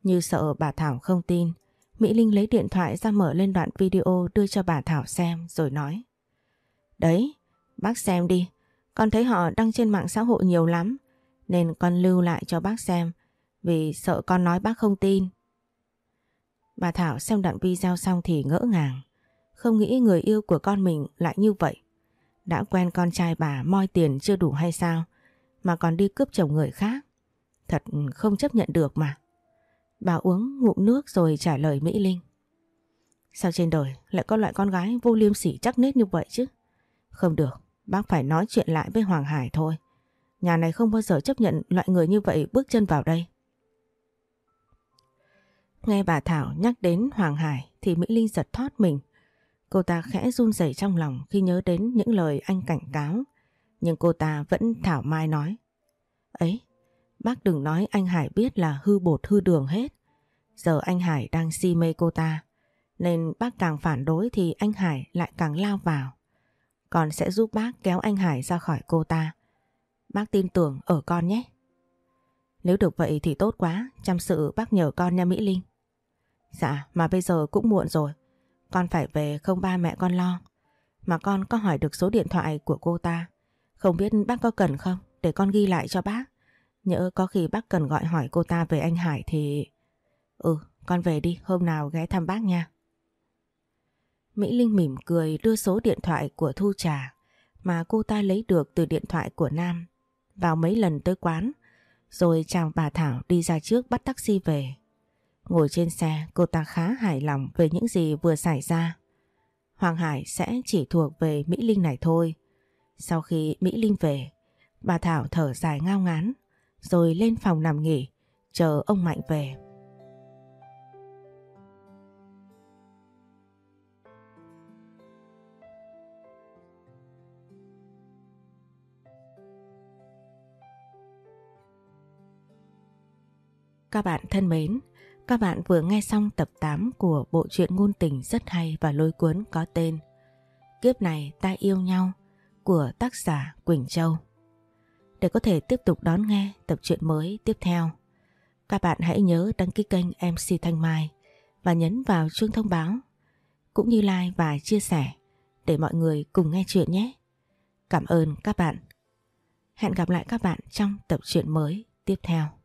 Như sợ bà Thảo không tin, Mỹ Linh lấy điện thoại ra mở lên đoạn video đưa cho bà Thảo xem rồi nói. Đấy, bác xem đi, con thấy họ đăng trên mạng xã hội nhiều lắm, nên con lưu lại cho bác xem, vì sợ con nói bác không tin. Bà Thảo xem đoạn video xong thì ngỡ ngàng, không nghĩ người yêu của con mình lại như vậy. Đã quen con trai bà moi tiền chưa đủ hay sao? mà còn đi cướp chồng người khác. Thật không chấp nhận được mà. Bà uống ngụm nước rồi trả lời Mỹ Linh. Sao trên đời lại có loại con gái vô liêm sỉ chắc nết như vậy chứ? Không được, bác phải nói chuyện lại với Hoàng Hải thôi. Nhà này không bao giờ chấp nhận loại người như vậy bước chân vào đây. Nghe bà Thảo nhắc đến Hoàng Hải thì Mỹ Linh giật thoát mình. Cô ta khẽ run rẩy trong lòng khi nhớ đến những lời anh cảnh cáo nhưng cô ta vẫn thảo mai nói. Ấy, bác đừng nói anh Hải biết là hư bột hư đường hết. Giờ anh Hải đang si mê cô ta. Nên bác càng phản đối thì anh Hải lại càng lao vào. Con sẽ giúp bác kéo anh Hải ra khỏi cô ta. Bác tin tưởng ở con nhé. Nếu được vậy thì tốt quá, chăm sự bác nhờ con nha Mỹ Linh. Dạ, mà bây giờ cũng muộn rồi. Con phải về không ba mẹ con lo. Mà con có hỏi được số điện thoại của cô ta. Không biết bác có cần không? Để con ghi lại cho bác. nhớ có khi bác cần gọi hỏi cô ta về anh Hải thì... Ừ, con về đi, hôm nào ghé thăm bác nha. Mỹ Linh mỉm cười đưa số điện thoại của Thu Trà mà cô ta lấy được từ điện thoại của Nam vào mấy lần tới quán rồi chào bà Thảo đi ra trước bắt taxi về. Ngồi trên xe cô ta khá hài lòng về những gì vừa xảy ra. Hoàng Hải sẽ chỉ thuộc về Mỹ Linh này thôi. Sau khi Mỹ Linh về, bà Thảo thở dài ngao ngán rồi lên phòng nằm nghỉ chờ ông Mạnh về. Các bạn thân mến, các bạn vừa nghe xong tập 8 của bộ truyện ngôn tình rất hay và lôi cuốn có tên Kiếp này ta yêu nhau của tác giả Quỳnh Châu. Để có thể tiếp tục đón nghe tập truyện mới tiếp theo, các bạn hãy nhớ đăng ký kênh MC Thanh Mai và nhấn vào chuông thông báo, cũng như like và chia sẻ để mọi người cùng nghe chuyện nhé. Cảm ơn các bạn. Hẹn gặp lại các bạn trong tập truyện mới tiếp theo.